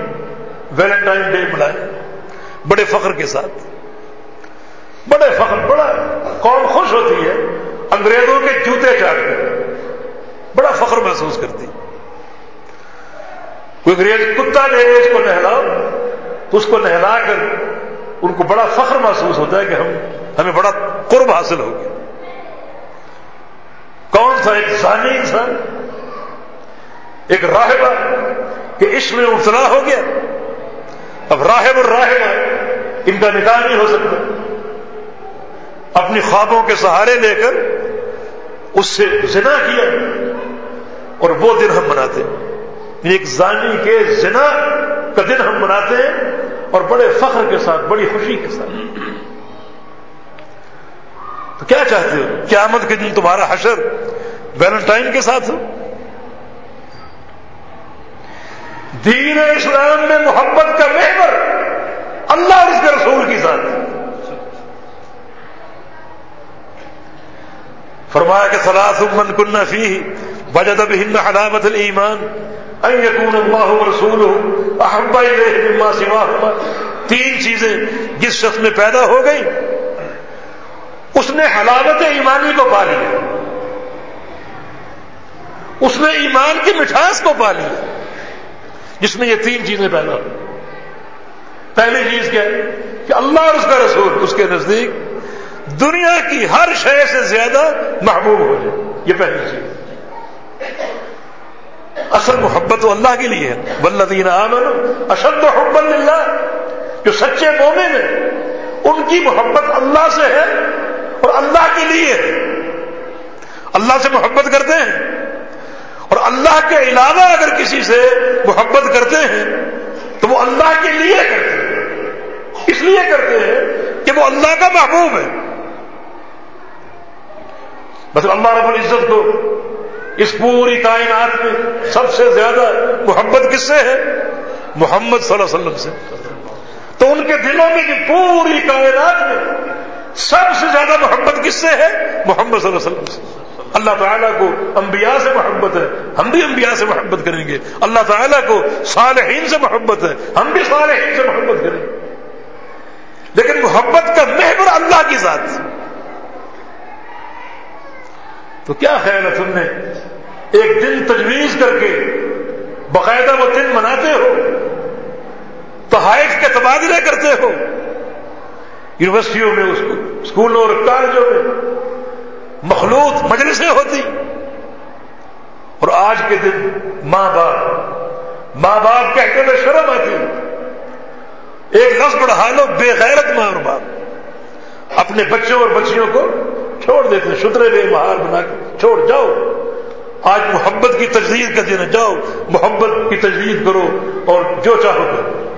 ویلنٹائن ڈے منائے۔ بڑے فخر کے ساتھ۔ بڑے فخر، بڑا قوم خوش ہوتی ہے۔ انگریزوں کے جوتے چاٹ کر بڑا فخر محسوس کرتی۔ کوئی انگریز کتا دے اس کو نہلاؤ تو اس کو نہلا کر ان کو بڑا فخر محسوس ہوتا ہے کہ ہم ہمیں بڑا قرب حاصل ہو گیا۔ کون سا ایک ثانی انسان؟ ایک راہبہ کہ عشق میں ابتلا ہو گیا۔ اب راہب اور راہبہ ان کا نکاح نہیں ہو سکتا۔ اپنی خوابوں کے سہارے لے کر اس سے زنا کیا۔ اور وہ دن ہم مناتے ہیں۔ یعنی ایک زانی کے زنا کا دن ہم مناتے ہیں اور بڑے فخر کے ساتھ، بڑی خوشی کے ساتھ۔ تو کیا چاہتے ہو؟ قیامت کے دن تمہارا حشر ویلنٹائن کے ساتھ ہو؟ دین اسلام میں محبت کا محور اللہ اور اس کے رسول کی ذات فرمایا کہ سلاس من کن فی وجد بہن حلاوت الایمان ان یکون اللہ رسول احبا مما تین چیزیں جس شخص میں پیدا ہو گئی اس نے حلاوت ایمانی کو پا لیا اس نے ایمان کی مٹھاس کو پا لیا جس میں یہ تین چیزیں پیدا ہو پہلی چیز کیا ہے؟ کہ اللہ اور اس کا رسول اس کے نزدیک دنیا کی ہر شے سے زیادہ محبوب ہو جائے۔ یہ پہلی چیز۔ اصل محبت تو اللہ کے لیے ہے۔ ولدین عامن اشد محب اللہ جو سچے مومن ہیں، ان کی محبت اللہ سے ہے۔ اور اللہ کے لیے۔ اللہ سے محبت کرتے ہیں۔ اور اللہ کے علاوہ اگر کسی سے محبت کرتے ہیں، تو وہ اللہ کے لیے کرتے ہیں۔ اس لیے کرتے ہیں کہ وہ اللہ کا محبوب ہے۔ بس اللہ رب العزت کو اس پوری کائنات میں سب سے زیادہ محبت کس سے ہے؟ محمد صلی اللہ علیہ وسلم سے۔ تو ان کے دلوں میں کی پوری کائنات میں سب سے زیادہ محبت کس سے ہے؟ محمد صلی اللہ علیہ وسلم سے۔ اللہ تعالیٰ کو انبیاء سے محبت ہے۔ ہم بھی انبیاء سے محبت کریں گے۔ اللہ تعالیٰ کو صالحین سے محبت ہے۔ ہم بھی صالحین سے محبت کریں گے۔ لیکن محبت کا محور اللہ کی ذات۔ تو کیا خیال ہے تم نے ایک دن تجویز کر کے باقاعدہ وہ دن مناتے ہو؟ تحائف کے تبادلے کرتے ہو؟ یونیورسٹیوں میں اسکولوں اور کالجوں میں مخلوط مجلسیں ہوتی۔ اور آج کے دن ماں باپ ماں باپ کہتے میں شرم آتی۔ ایک لفظ بڑھا لو بے غیرت ماں اور باپ۔ اپنے بچوں اور بچیوں کو چھوڑ دیتے ہیں شترے بے مہار بنا کے چھوڑ، جاؤ۔ آج محبت کی تجدید کا دن جاؤ محبت کی تجدید کرو اور جو چاہو کرو۔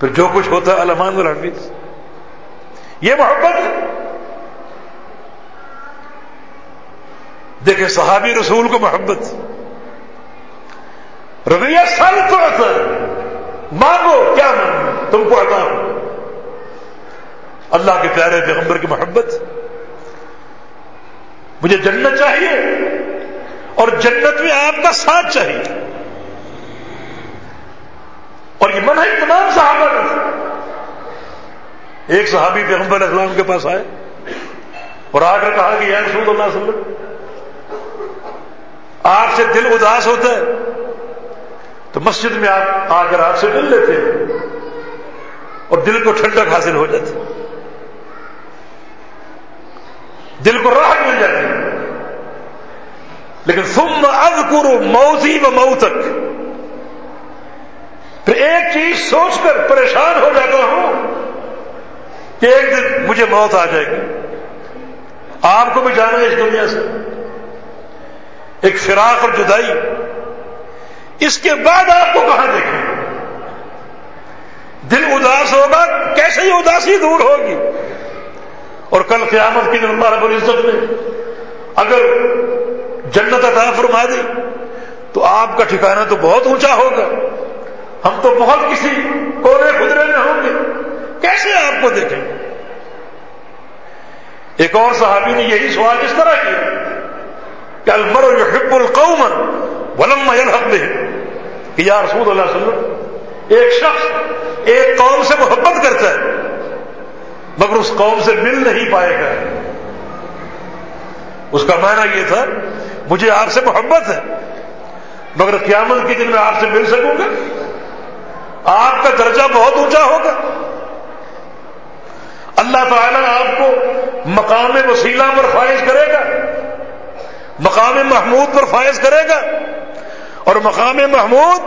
پھر جو کچھ ہوتا ہے علمان الحمید یہ محبت۔ دیکھیں صحابی رسول کو محبت۔ رویہ سال تو اثر مانگو، کیا مانگو؟ تم کو عطا ہو۔ اللہ کے پیارے پیغمبر کی محبت۔ مجھے جنت چاہیے اور جنت میں آپ کا ساتھ چاہیے۔ اور یہ تمام صحابہ کا۔ ایک صحابی پیغمبر اسلام کے پاس آئے اور آ کر کہا کہ یا رسول اللہ صلی اللہ علیہ وسلم، آپ سے دل اداس ہوتا ہے، تو مسجد میں آپ آ کر آپ سے مل لیتے ہیں اور دل کو ٹھنڈک حاصل ہو جاتی دل کو راحت مل جاتی لیکن ثم اب کرو موزی و مئو تک پھر ایک چیز سوچ کر پریشان ہو جاتا ہوں کہ ایک دن مجھے موت آ جائے گی۔ آپ کو بھی جانا ہے اس دنیا سے۔ ایک فراق اور جدائی۔ اس کے بعد آپ کو کہاں دیکھیں؟ دل اداس ہوگا، کیسے ہی اداسی دور ہوگی؟ اور کل قیامت کی اللہ رب العزت نے اگر جنت عطا فرما دی تو آپ کا ٹھکانہ تو بہت اونچا ہوگا۔ ہم تو بہت کسی کونے خدرے میں ہوں گے۔ کیسے آپ کو دیکھیں گے؟ ایک اور صحابی نے یہی سوال اس طرح کیا کہ المر يحب القوم ولم يلحق به کہ یا رسول اللہ صلی اللہ علیہ وسلم، ایک شخص ایک قوم سے محبت کرتا ہے، مگر اس قوم سے مل نہیں پائے گا۔ اس کا معنی یہ تھا، مجھے آپ سے محبت ہے، مگر قیامت کے دن میں آپ سے مل سکوں گا؟ آپ کا درجہ بہت اونچا ہوگا۔ اللہ تعالیٰ آپ کو مقام وسیلہ پر فائز کرے گا۔ مقام محمود پر فائز کرے گا۔ اور مقام محمود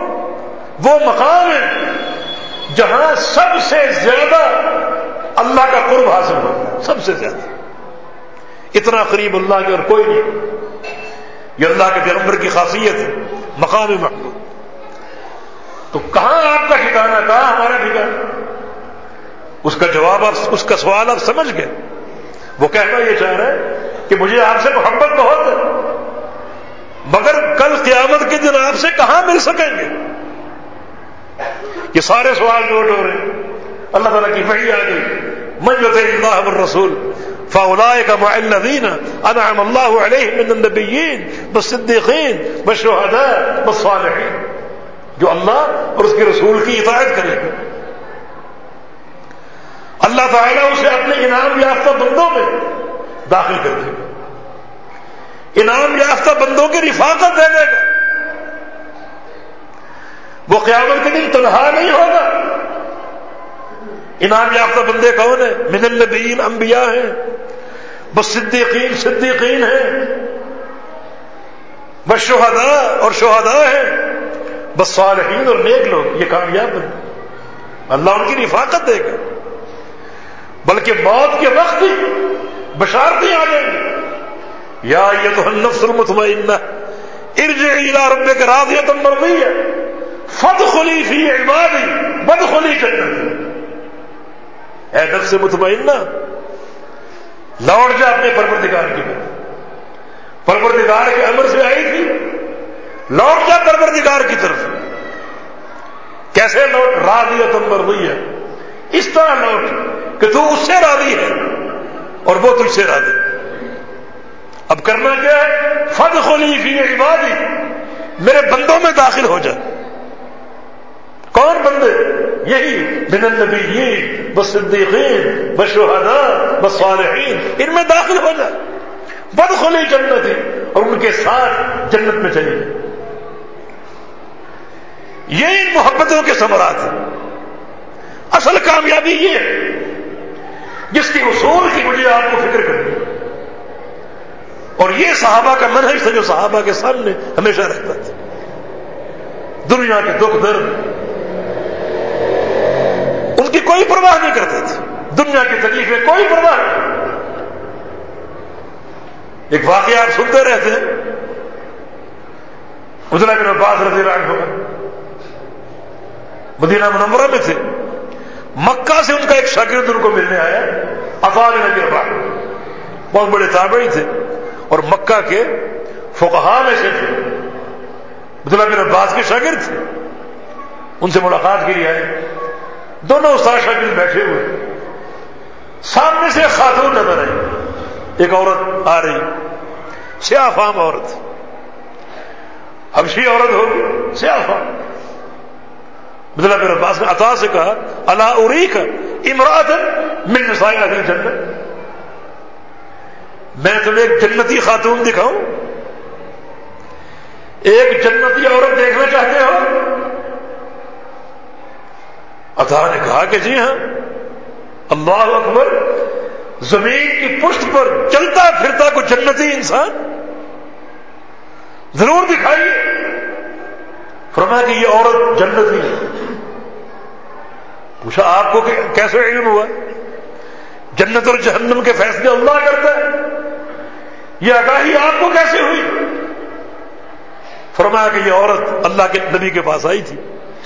وہ مقام ہے جہاں سب سے زیادہ اللہ کا قرب حاصل ہوگا سب سے زیادہ۔ اتنا قریب اللہ کے اور کوئی نہیں۔ یہ اللہ کے پیغمبر کی خاصیت ہے۔ مقام محمود۔ تو کہاں آپ کا ٹھکانا، کہاں ہمارا ٹھکانا؟ اس کا جواب آپ اس کا سوال آپ سمجھ گئے۔ وہ کہنا یہ چاہ رہے ہیں کہ مجھے آپ سے محبت بہت ہے۔ مگر کل قیامت کے دن آپ سے کہاں مل سکیں گے؟ یہ سارے سوال نوٹ ہو رہے ہیں۔ اللہ تعالیٰ کی وحی آ گئی۔ منجت اللہ رسول فاولائے کا معلین انعم اللہ علیہ من النبیین بالصدیقین بالشہداء بالصالحین جو اللہ اور اس کے رسول کی اطاعت کرے گا۔ اللہ تعالیٰ اسے اپنے انعام یافتہ بندوں میں داخل کر دے گا۔ انعام یافتہ بندوں کی رفاقت دے دے گا۔ وہ قیامت کے دن تنہا نہیں ہوگا۔ انعام یافتہ بندے کون ہیں؟ من النبیین، انبیاء ہیں۔ بس صدیقین صدیقین ہیں۔ بس شہدا اور شہدا ہے بس صالحین اور نیک لوگ، یہ کامیاب بنے اللہ ان کی رفاقت دے گا۔ بلکہ موت کے وقت ہی بشارتیں آ جائیں گی۔ یا یہ تو النفس المطمئنہ ارجع الى ربك راضیہ مرضیہ۔ فد خلی فی عبادی بد خلی جنت اے نفس مطمئنہ، لوٹ جا اپنے پروردگار کی بات پروردگار کے امر سے آئی تھی لوٹ جا پروردگار کی طرف؟ کیسے لوٹ؟ راضی تم مرضی ہے۔ اس طرح لوٹ کہ تو اس سے راضی ہے اور وہ تجھ سے راضی۔ اب کرنا کیا ہے؟ فد خلی فی عبادی میرے بندوں میں داخل ہو جا۔ کون بندے؟ یہی بن النبیین بس صدیقین بس بس صالحین ان میں داخل ہو جا۔ بد خلی جنت اور ان کے ساتھ جنت میں چلی جائے یہ ان محبتوں کے ثمرات ہیں۔ اصل کامیابی یہ ہے، جس کی اصول کی مجھے آپ کو فکر کرنی اور یہ صحابہ کا منحص ہے جو صحابہ کے سامنے ہمیشہ رہتا تھا۔ دنیا کے دکھ درد، ان کی کوئی پرواہ نہیں کرتے تھے۔ دنیا کی تکلیفیں کوئی پرواہ نہیں ایک واقعہ آپ سنتے رہتے ہیں۔ ادلا بن عباس رضی اللہ عنہ۔ مدینہ منورہ میں تھے۔ مکہ سے ان کا ایک شاگرد ان کو ملنے آیا افاد نبی ربا بہت بڑے تابعی تھے۔ اور مکہ کے فقہا میں سے تھے۔ عبداللہ بن عباس کے شاگرد تھے۔ ان سے ملاقات کے لیے آئے۔ دونوں استاد شاگرد بیٹھے ہوئے۔ سامنے سے خاتون نظر آئی۔ ایک عورت آ رہی۔ سیاہ فام عورت۔ حبشی عورت ہوگی۔ سیاہ فام۔ بدلا میرے پاس نے عطا سے کہا اللہ اری کا امراط من نسائی اگلی جنت میں تمہیں ایک جنتی خاتون دکھاؤں۔ ایک جنتی عورت دیکھنا چاہتے ہو؟ عطا نے کہا کہ جی ہاں اللہ اکبر، زمین کی پشت پر چلتا پھرتا کوئی جنتی انسان؟ ضرور دکھائیے۔ فرمایا کہ یہ عورت جنتی ہے۔ پوچھا، آپ کو کیسے علم ہوا؟ جنت اور جہنم کے فیصلے اللہ کرتا ہے۔ یہ آگاہی آپ کو کیسے ہوئی؟ فرمایا کہ یہ عورت اللہ کے نبی کے پاس آئی تھی،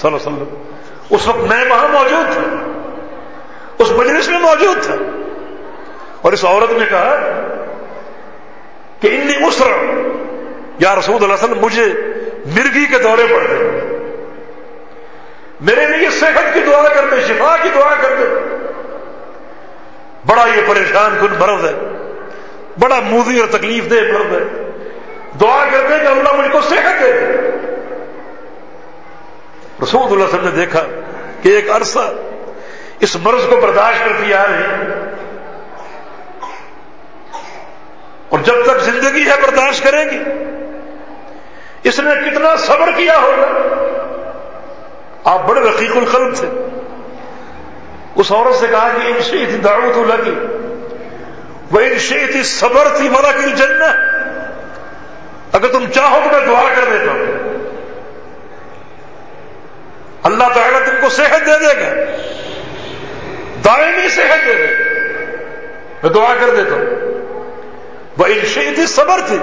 صلی اللہ علیہ وسلم۔ اس وقت میں وہاں موجود تھا۔ اس مجلس میں موجود تھا۔ اور اس عورت نے کہا کہ انی اسر یا رسول اللہ علیہ وسلم، مجھے مرگی کے دورے پڑ گئے میرے لیے صحت کی دعا کرتے، شفا کی دعا کرتے۔ بڑا یہ پریشان کن مرض ہے۔ بڑا موزی اور تکلیف دہ مرض ہے۔ دعا کرتے کہ اللہ مجھ کو صحت دے دے۔ رسول اللہ صلی اللہ علیہ وسلم نے دیکھا کہ ایک عرصہ اس مرض کو برداشت کرتی آ رہی۔ اور جب تک زندگی ہے، برداشت کرے گی۔ اس نے کتنا صبر کیا ہوگا۔ آپ بڑے رقیق القلب تھے۔ اس عورت سے کہا کہ انشی تھی دعوت لگی، وہ انشی تھی صبر تھی مرا کی جن اگر تم چاہو تو میں دعا کر دیتا ہوں۔ اللہ تعالیٰ تم کو صحت دے دے گا۔ دائمی صحت دے دے۔ میں دعا کر دیتا ہوں۔ وہ انشی تھی صبر تھی۔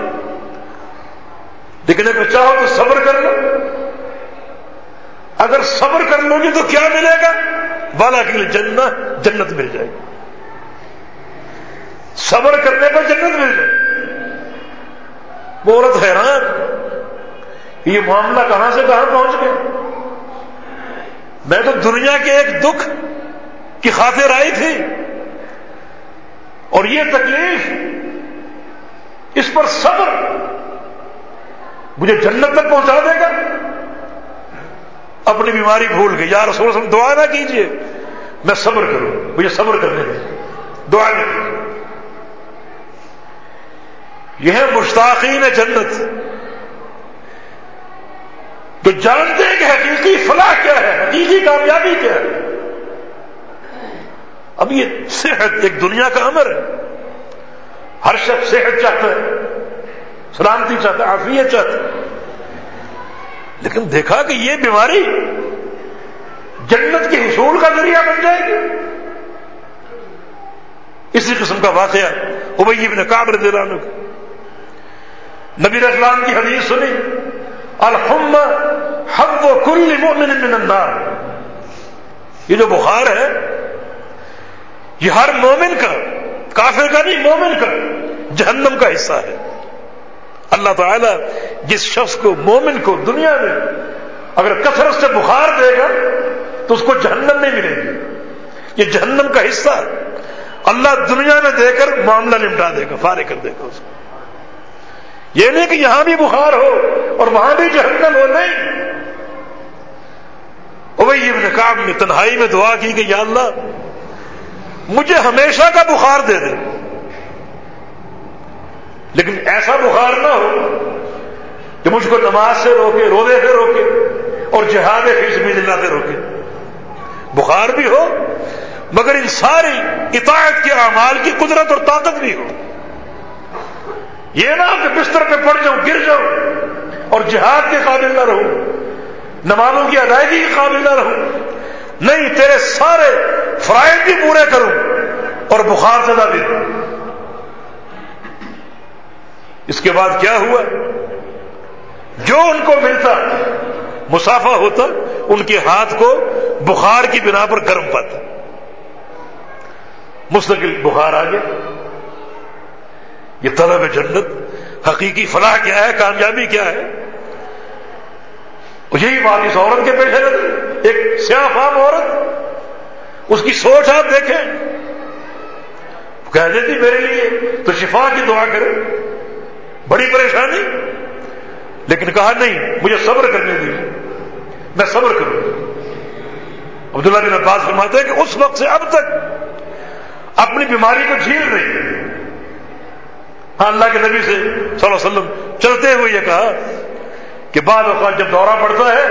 لیکن اگر چاہو تو صبر کر لو اگر صبر کر لو گی تو کیا ملے گا؟ بالا کے لیے جنت جنت مل جائے گی۔ صبر کرنے پر جنت مل جائے وہ عورت حیران۔ یہ معاملہ کہاں سے کہاں پہنچ گیا؟ میں تو دنیا کے ایک دکھ کی خاطر آئی تھی۔ اور یہ تکلیف، اس پر صبر مجھے جنت تک پہنچا دے گا۔ اپنی بیماری بھول گئی۔ یا رسول اللہ دعا نہ کیجیے میں صبر کروں، مجھے صبر کرنے دیں۔ دعا نہیں یہ ہے مشتاقین جنت۔ تو جانتے ہیں کہ حقیقی فلاح کیا ہے، حقیقی کامیابی کیا ہے۔ اب یہ صحت ایک دنیا کا امر ہے۔ ہر شخص صحت چاہتا ہے، سلامتی چاہتا ہے، عافیت چاہتا لیکن دیکھا کہ یہ بیماری جنت کے حصول کا ذریعہ بن جائے گی۔ اسی قسم کا واقعہ ابئی ابن کابر دلانو کا نبی اسلام کی حدیث سنی۔ الحم حب و کل مومن من النار۔ یہ جو بخار ہے، یہ ہر مومن کا، کافر کا نہیں، مومن کا جہنم کا حصہ ہے۔ اللہ تعالیٰ جس شخص کو مومن کو دنیا میں اگر کثرت سے بخار دے گا تو اس کو جہنم نہیں ملے گی۔ یہ جہنم کا حصہ اللہ دنیا میں دے کر معاملہ نمٹا دے گا، فارغ کر دے گا اس کو۔ یہ نہیں کہ یہاں بھی بخار ہو اور وہاں بھی جہنم ہو، نہیں۔ وہی ابن کام میں تنہائی میں دعا کی کہ یا اللہ، مجھے ہمیشہ کا بخار دے دے۔ لیکن ایسا بخار نہ ہو کہ مجھ کو نماز سے روکے، روزے سے روکے اور جہاد فیس بھی اللہ سے روکے۔ بخار بھی ہو، مگر ان ساری اطاعت کے اعمال کی قدرت اور طاقت بھی ہو۔ یہ نہ کہ بستر پہ پڑ جاؤں، گر جاؤں اور جہاد کے قابل نہ رہوں، نمازوں کی ادائیگی کے قابل نہ رہوں۔ نہیں، تیرے سارے فرائض بھی پورے کروں اور بخار سزا بھی۔ دوں اس کے بعد کیا ہوا؟ جو ان کو ملتا، مسافہ ہوتا، ان کے ہاتھ کو بخار کی بنا پر گرم پاتا۔ مستقل بخار آ گیا یہ طلب جنت، حقیقی فلاح کیا ہے، کامیابی کیا ہے؟ یہی بات اس عورت کے پیش ہے۔ ایک سیاہ فام عورت، اس کی سوچ آپ دیکھیں۔ کہہ دیتی، میرے لیے تو شفا کی دعا کرے۔ بڑی پریشانی؟ لیکن کہا، نہیں، مجھے صبر کرنے دیجیے میں صبر کروں۔ عبداللہ بن عباس فرماتے ہیں کہ اس وقت سے اب تک اپنی بیماری کو جھیل رہی ہاں اللہ کے نبی سے صلی اللہ علیہ وسلم چلتے ہوئے یہ کہا کہ بعد اوقات جب دورہ پڑتا ہے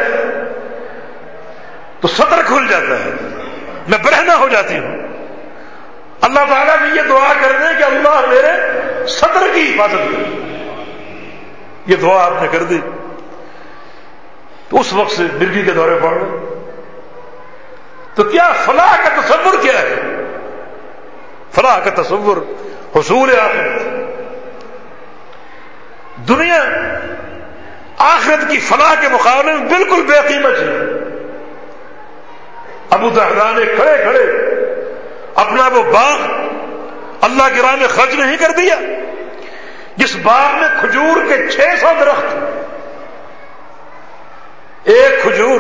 تو سطر کھل جاتا ہے۔ میں برہنا ہو جاتی ہوں۔ اللہ تعالیٰ بھی یہ دعا کر دیں کہ اللہ میرے سطر کی حفاظت کرے۔ یہ دعا آپ نے کر دی۔ تو اس وقت سے مرگی کے دورے پڑ رہے تو کیا فلاح کا تصور کیا ہے؟ فلاح کا تصور حصول آخرت۔ دنیا آخرت کی فلاح کے مقابلے میں بالکل بے قیمت ہے۔ ابو دہدا نے کھڑے کھڑے اپنا وہ باغ اللہ کی راہ میں خرچ نہیں کر دیا۔ جس باغ میں کھجور کے چھ سو درخت ایک کھجور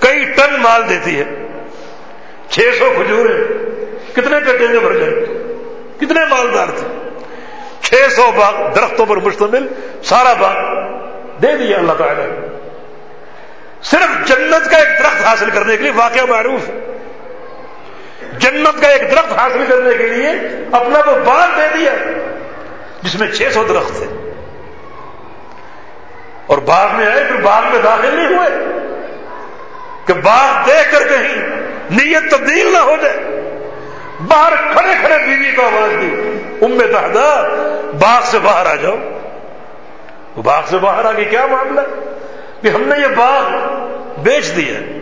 کئی ٹن مال دیتی ہے۔ چھ سو کھجور کتنے کٹے میں بھر جائیں۔ کتنے مالدار تھے۔ چھ سو باغ درختوں پر مشتمل سارا باغ دے دیا اللہ تعالیٰ صرف جنت کا ایک درخت حاصل کرنے کے لیے واقعہ معروف ہے۔ جنت کا ایک درخت حاصل کرنے کے لیے اپنا وہ باغ دے دیا۔ جس میں چھ سو درخت تھے۔ اور باغ میں آئے پھر باغ میں داخل نہیں ہوئے۔ کہ باغ دیکھ کر کہیں نیت تبدیل نہ ہو جائے۔ باہر کھڑے کھڑے بیوی کو آواز دی ام دہدا باغ سے باہر آ جاؤ۔ وہ باغ سے باہر آ گئی کیا معاملہ؟ کہ ہم نے یہ باغ بیچ دیا۔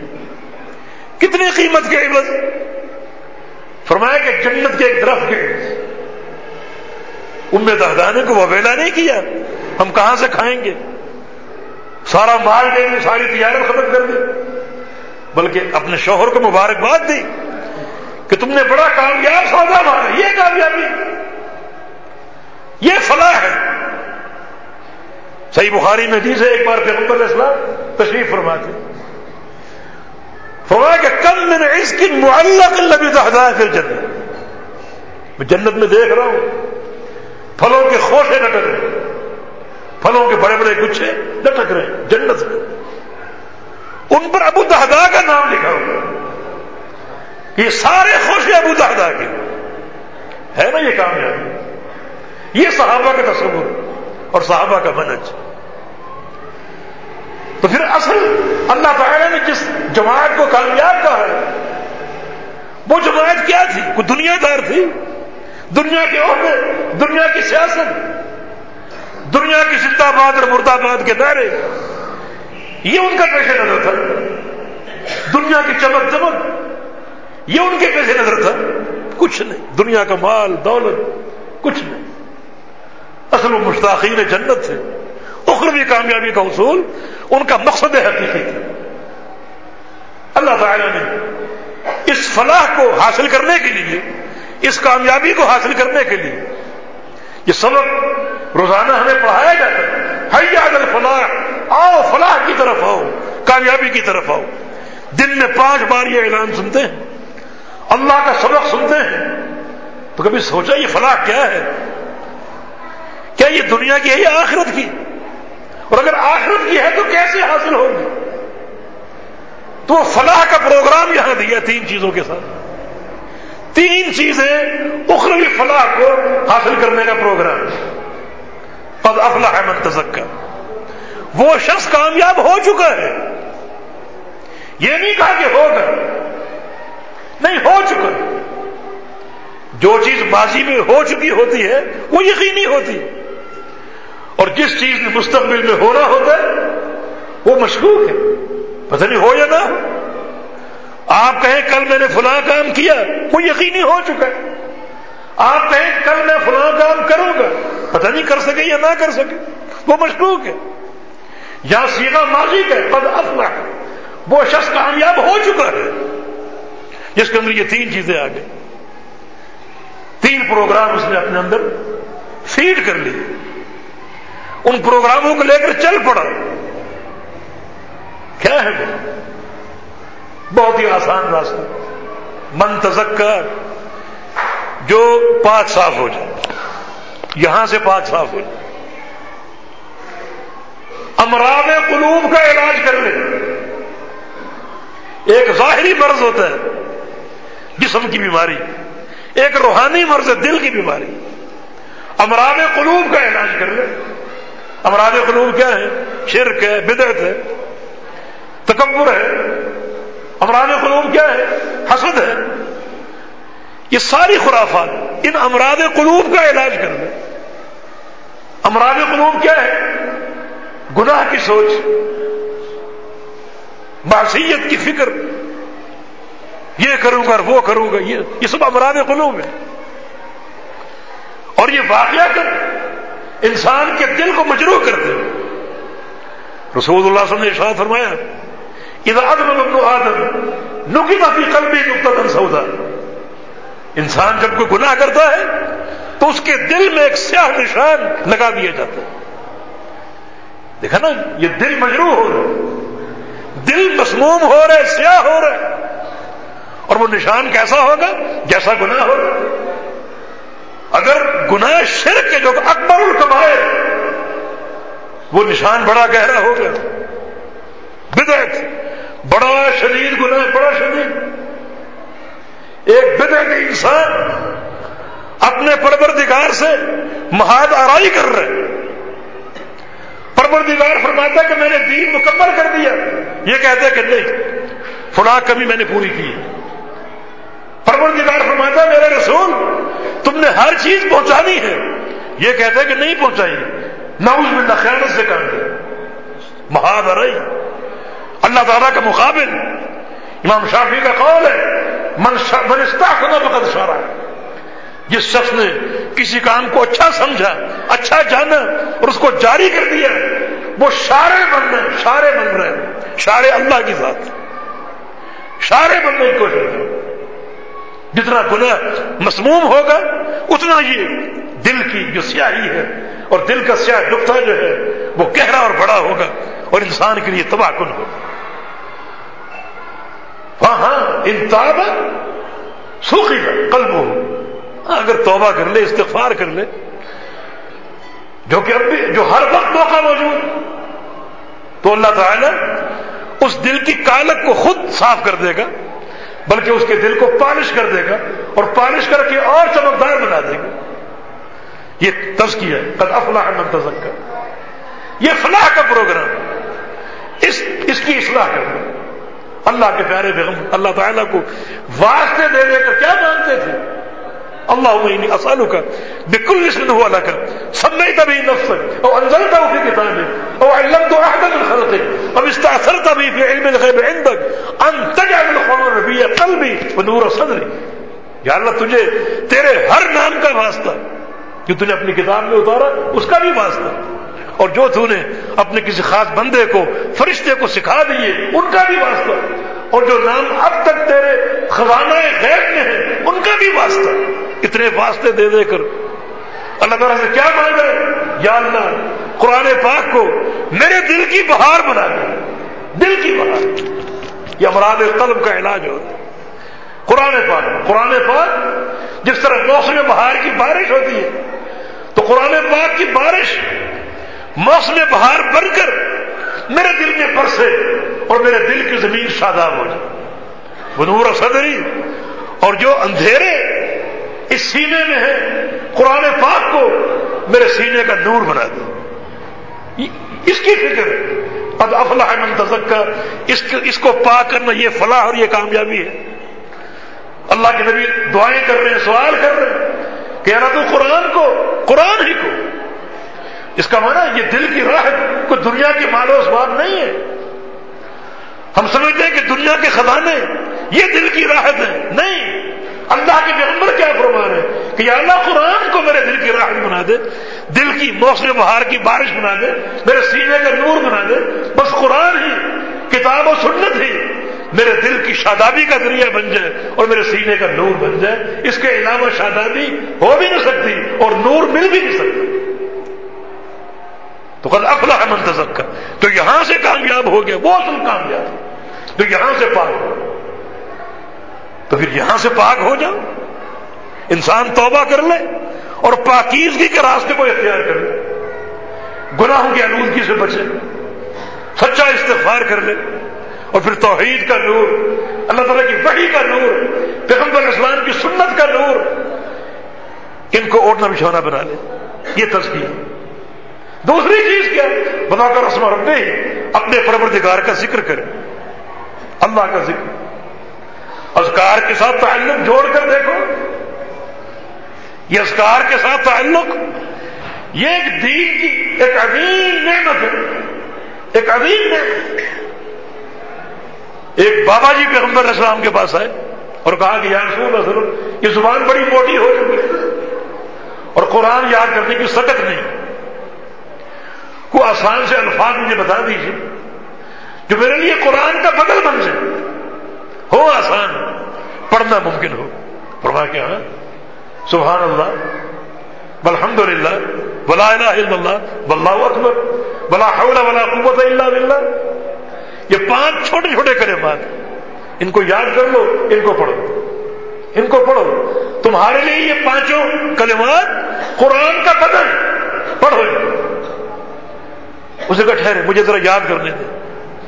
کتنی قیمت کے عوض فرمایا کہ جنت کے ایک درخت کے۔ ام دہدانے کو وہ ویلا نہیں کیا۔ ہم کہاں سے کھائیں گے؟ سارا مال دے دی ساری تجارت ختم کر دی۔ بلکہ اپنے شوہر کو مبارکباد دی کہ تم نے بڑا کامیاب سودا مارا، یہ کامیابی۔ یہ فلاح ہے۔ صحیح بخاری میں جی سے ایک بار پیغمبر اسلام تشریف فرماتے فرمایا کہ کم من اس کی معلق نبی دہدا پھر جنت میں جنت میں دیکھ رہا ہوں۔ پھلوں کے خوشے لٹک رہے ہیں۔ پھلوں کے بڑے بڑے گچھے لٹک رہے ہیں۔ جنت میں۔ ان پر ابو دہدا کا نام لکھا ہوا یہ سارے خوش ابو دہدا کے۔ ہے نا یہ کامیابی؟ یہ صحابہ کا تصور اور صحابہ کا منج تو پھر اصل اللہ تعالی نے جس جماعت کو کامیاب کہا ہے، وہ جماعت کیا تھی؟ وہ دنیا دار تھی۔ دنیا کے عہدے دنیا کی سیاست، دنیا زندہ باد اور مرد آباد کے دائرے، یہ ان کا پیش نظر تھا۔ دنیا کی چمک چمک یہ ان کے پیش نظر تھا۔ کچھ نہیں، دنیا کا مال، دولت، کچھ نہیں۔ اصل و مشتاقین جنت تھے۔ اخروی کامیابی کا اصول، ان کا مقصد حقیقی تھا۔ اللہ تعالی نے اس فلاح کو حاصل کرنے کے لیے اس کامیابی کو حاصل کرنے کے لیے یہ سبق روزانہ ہمیں پڑھایا جاتا ہے۔ اگر فلاح آؤ فلاح کی طرف آؤ، کامیابی کی طرف آؤ۔ دن میں پانچ بار یہ اعلان سنتے ہیں۔ اللہ کا سبق سنتے ہیں۔ تو کبھی سوچا یہ فلاح کیا ہے؟ کیا یہ دنیا کی ہے یا آخرت کی؟ اور اگر آخرت کی ہے تو کیسے حاصل ہوگی؟ تو وہ فلاح کا پروگرام یہاں دیا تین چیزوں کے ساتھ۔ تین چیزیں اخروی فلاح کو حاصل کرنے کا پروگرام۔ قد افلاح منتظک کا وہ شخص کامیاب ہو چکا ہے۔ یہ نہیں کہا کہ ہوگا نہیں، ہو چکا۔ جو چیز بازی میں ہو چکی ہوتی ہے، وہ یقینی ہوتی۔ اور جس چیز میں مستقبل میں ہونا ہوتا ہے، وہ مشکوک ہے۔ پتہ نہیں ہو یا نہ ہو۔ آپ کہیں کل میں نے فلاں کام کیا، وہ یقینی ہو چکا ہے۔ آپ کہیں کل میں فلاں کام کروں گا، پتہ نہیں کر سکے یا نہ کر سکے، وہ مشکوک ہے۔ یا سیدھا ماضی کا پد افلا وہ شخص کامیاب ہو چکا ہے۔ جس کے اندر یہ تین چیزیں آ گئی تین پروگرام اس نے اپنے اندر فیڈ کر لی ان پروگراموں کو لے کر چل پڑا۔ کیا ہے وہ؟ بہت ہی آسان راستہ۔ منتظک جو پاک صاف ہو جائے۔ یہاں سے پاک صاف ہو جائے۔ امراض قلوب کا علاج کر لے ایک ظاہری مرض ہوتا ہے، جسم کی بیماری۔ ایک روحانی مرض ہے، دل کی بیماری۔ امراض قلوب کا علاج کر لے امراض قلوب کیا ہے؟ شرک ہے، بدعت ہے، تکبر ہے۔ امراض قلوب کیا ہے؟ حسد ہے۔ یہ ساری خرافات ان امراض قلوب کا علاج کر لیں امراض قلوب کیا ہے؟ گناہ کی سوچ، معصیت کی فکر۔ یہ کروں گا اور وہ کروں گا، یہ یہ سب امراض قلوب ہے اور یہ واقعہ کر انسان کے دل کو مجروح کرتے رسول اللہ صلی اللہ علیہ وسلم نے ارشاد فرمایا آدم ابن آدم نکی فی قلبی نقطہ سودا انسان جب کوئی گناہ کرتا ہے تو اس کے دل میں ایک سیاہ نشان لگا دیا جاتا ہے دیکھا نا، یہ دل مجروح ہو رہا ہے۔ دل مسموم ہو رہا ہے، سیاہ ہو رہا ہے۔ اور وہ نشان کیسا ہوگا؟ جیسا گناہ ہوگا اگر گناہ شرک کے جو اکبر القبائر، وہ نشان بڑا گہرا ہوگا بدعت۔ بڑا شدید گناہ بڑا شدید۔ ایک بدعت انسان اپنے پروردگار سے مہاد آرائی کر رہے پروردگار فرماتا ہے کہ میں نے دین مکمل کر دیا۔ یہ کہتے کہ نہیں، فلاں کمی میں نے پوری کی پروردگار فرماتا ہے، میرے رسول، تم نے ہر چیز پہنچانی ہے۔ یہ کہتے کہ نہیں پہنچائی۔ نعوذ باللہ خیانت سے کام مہاد آرائی۔ اللہ تعالیٰ کا مقابل امام شافی کا قول ہے منستا خدا بقد اشارہ جس شخص نے کسی کام کو اچھا سمجھا اچھا جانا اور اس کو جاری کر دیا، وہ شارے بن رہے شارے بن رہے ہیں شارے اللہ کی ذات۔ شارے بننے کی کوشش کریں۔ جتنا گناہ مسموم ہوگا، اتنا یہ دل کی جو سیاہی ہے اور دل کا سیاہ ڈبتا جو ہے، وہ گہرا اور بڑا ہوگا اور انسان کے لیے تباہ کن ہوگا۔ وہاں انتاب سوکھی قلب ہو اگر توبہ کر لے، استغفار کر لے۔ جو کہ اب بھی، جو ہر وقت موقع موجود۔ تو اللہ تعالی اس دل کی کالک کو خود صاف کر دے گا، بلکہ اس کے دل کو پالش کر دے گا اور پالش کر کے اور چمکدار بنا دے گا۔ یہ تزکی ہے۔ قد افلاح من تزکا یہ فلاح کا پروگرام۔ اس اس کی اصلاح کرنا۔ اللہ کے پیارے بیگم اللہ تعالیٰ کو واسطے دے دے کر کیا مانتے تھے؟ اللہ اسالو کا بالکل اس میں ہوا کر سب تبھی نفس اور انزل تھا اسی کتاب میں اور علم تو احمد الخلق اب اس کا اثر تبھی پھر علم الغیب عندك ان تجعل القرآن ربی قلبی ونور صدری۔ یا اللہ، تجھے تیرے ہر نام کا واسطہ، جو تجھے اپنی کتاب میں اتارا، اس کا بھی واسطہ۔ اور جو تو نے اپنے کسی خاص بندے کو، فرشتے کو سکھا دیے ان کا بھی واسطہ۔ اور جو نام اب تک تیرے خزانہ غیر میں ہیں ان کا بھی واسطہ۔ اتنے واسطے دے دے کر۔ اللہ تعالیٰ سے کیا مانگ رہے یا اللہ، قرآن پاک کو میرے دل کی بہار بنا دے۔ دل کی بہار۔ یہ امراض قلب کا علاج ہوتا قرآن پاک قرآن پاک جس طرح موسم بہار کی بارش ہوتی ہے، تو قرآن پاک کی بارش موسم بہار بن کر میرے دل میں برسے اور میرے دل کی زمین شاداب ہو جائے۔ بنور صدری اور جو اندھیرے اس سینے میں ہے قرآن پاک کو میرے سینے کا نور بنا دے۔ اس کی فکر اب افلاح منتظک کا اس کو پا کرنا یہ فلاح اور یہ کامیابی ہے۔ اللہ کے نبی دعائیں کر رہے ہیں، سوال کر رہے ہیں کہ تو قرآن کو، قرآن ہی کو اس کا معنی یہ دل کی راہ کوئی دنیا کی مال و اسباب نہیں ہے۔ ہم سمجھتے ہیں کہ دنیا کے خزانے یہ دل کی راحت ہے نہیں۔ اللہ کے پیغمبر کیا فرمان ہے کہ یا اللہ قرآن کو میرے دل کی راحت بنا دے، دل کی موسم بہار کی بارش بنا دے، میرے سینے کا نور بنا دے۔ بس قرآن ہی، کتاب و سنت ہی میرے دل کی شادابی کا ذریعہ بن جائے اور میرے سینے کا نور بن جائے۔ اس کے علاوہ شادابی ہو بھی نہیں سکتی اور نور مل بھی نہیں سکتا۔ تو کل افلا ہے منتظر کا۔ تو یہاں سے کامیاب ہو گیا، وہ تم کامیاب تو یہاں سے پاک ہو۔ تو پھر یہاں سے پاک ہو جاؤ۔ انسان توبہ کر لے اور پاکیزگی کے راستے کو اختیار کر لے۔ گناہوں کی آلودگی سے بچے۔ سچا استغفار کر لے۔ اور پھر توحید کا نور، اللہ تعالیٰ کی وحی کا نور، پیغمبر اسلام کی سنت کا نور۔ ان کو اوڑھنا بچھونا بنا لے۔ یہ تصویر دوسری چیز کیا بنا کر رسم ربے ہی اپنے پروردگار کا ذکر کرے اللہ کا ذکر۔ اذکار کے ساتھ تعلق جوڑ کر دیکھو۔ یہ اذکار کے ساتھ تعلق، یہ ایک دین کی ایک عظیم نعمت ہے۔ ایک عظیم نعمت ایک بابا جی پیغمبر اسلام کے پاس آئے اور کہا کہ یا رسول یہ زبان بڑی موٹی ہو چکی ہے اور قرآن یاد کرنے کی سکت نہیں۔ کو آسان سے الفاظ مجھے بتا دیجیے جو میرے لیے قرآن کا بدل بن جائے۔ ہو آسان، پڑھنا ممکن ہو۔ فرما کیا ہاں سبحان اللہ بلحمد للہ بلا الہ الا اللہ بلّہ اکبر بلا حول ولا قوت الا باللہ۔ یہ پانچ چھوٹے چھوٹے کرے بات ان کو یاد کر لو، ان کو پڑھو۔ ان کو پڑھو۔ تمہارے لیے یہ پانچوں کلمات قرآن کا بدل۔ پڑھو۔ اسے کہ ٹھہرے، مجھے ذرا یاد کرنے دے۔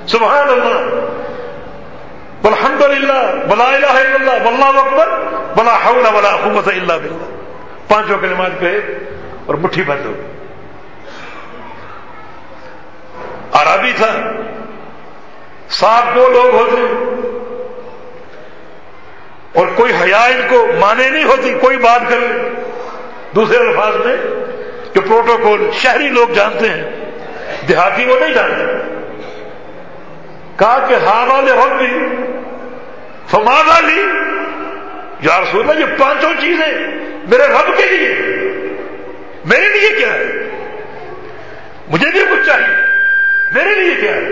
سبحان اللہ الحمد للہ بلا الہ الا اللہ۔ واللہ اکبر۔ بلا حول ولا قوت الا باللہ۔ پانچوں کلمات پہ اور مٹھی بند ہو عربی تھا۔ سات دو لوگ ہوتے اور کوئی حیا ان کو مانے نہیں ہوتی، کوئی بات کر دوسرے الفاظ میں جو پروٹوکول شہری لوگ جانتے ہیں۔ دیہاتی وہ نہیں جانتے کہا کہ ہار والے رب بھی فماد لی۔ یا رسول اللہ، یہ پانچوں چیزیں میرے رب کے لیے۔ میرے لیے کیا ہے؟ مجھے بھی کچھ چاہیے۔ میرے لیے کیا ہے؟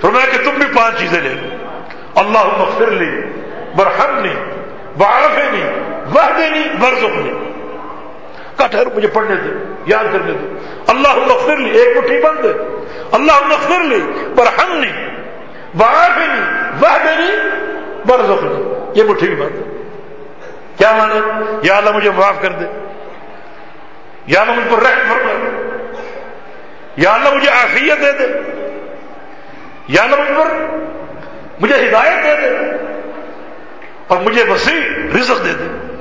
فرمایا کہ تم بھی پانچ چیزیں لے لو۔ اللہ مغفر لی برہم نہیں بارف نہیں وہ دینی برزخ نہیں ٹھہر مجھے پڑھنے دے یاد کرنے دے اللہ مغفر لی ایک مٹھی بند ہے اللہ مغفر لی پر ہم نہیں باہر بھی نہیں وہ بھی نہیں برزخ نہیں یہ مٹھی بھی بند۔ ہے کیا مانے؟ یا اللہ مجھے معاف کر دے۔ یا اللہ مجھ پر رحم فرما یا اللہ مجھے آفیت دے دے۔ یا اللہ مجھ پر مجھے ہدایت دے دے۔ اور مجھے وسیع رزق دے دے۔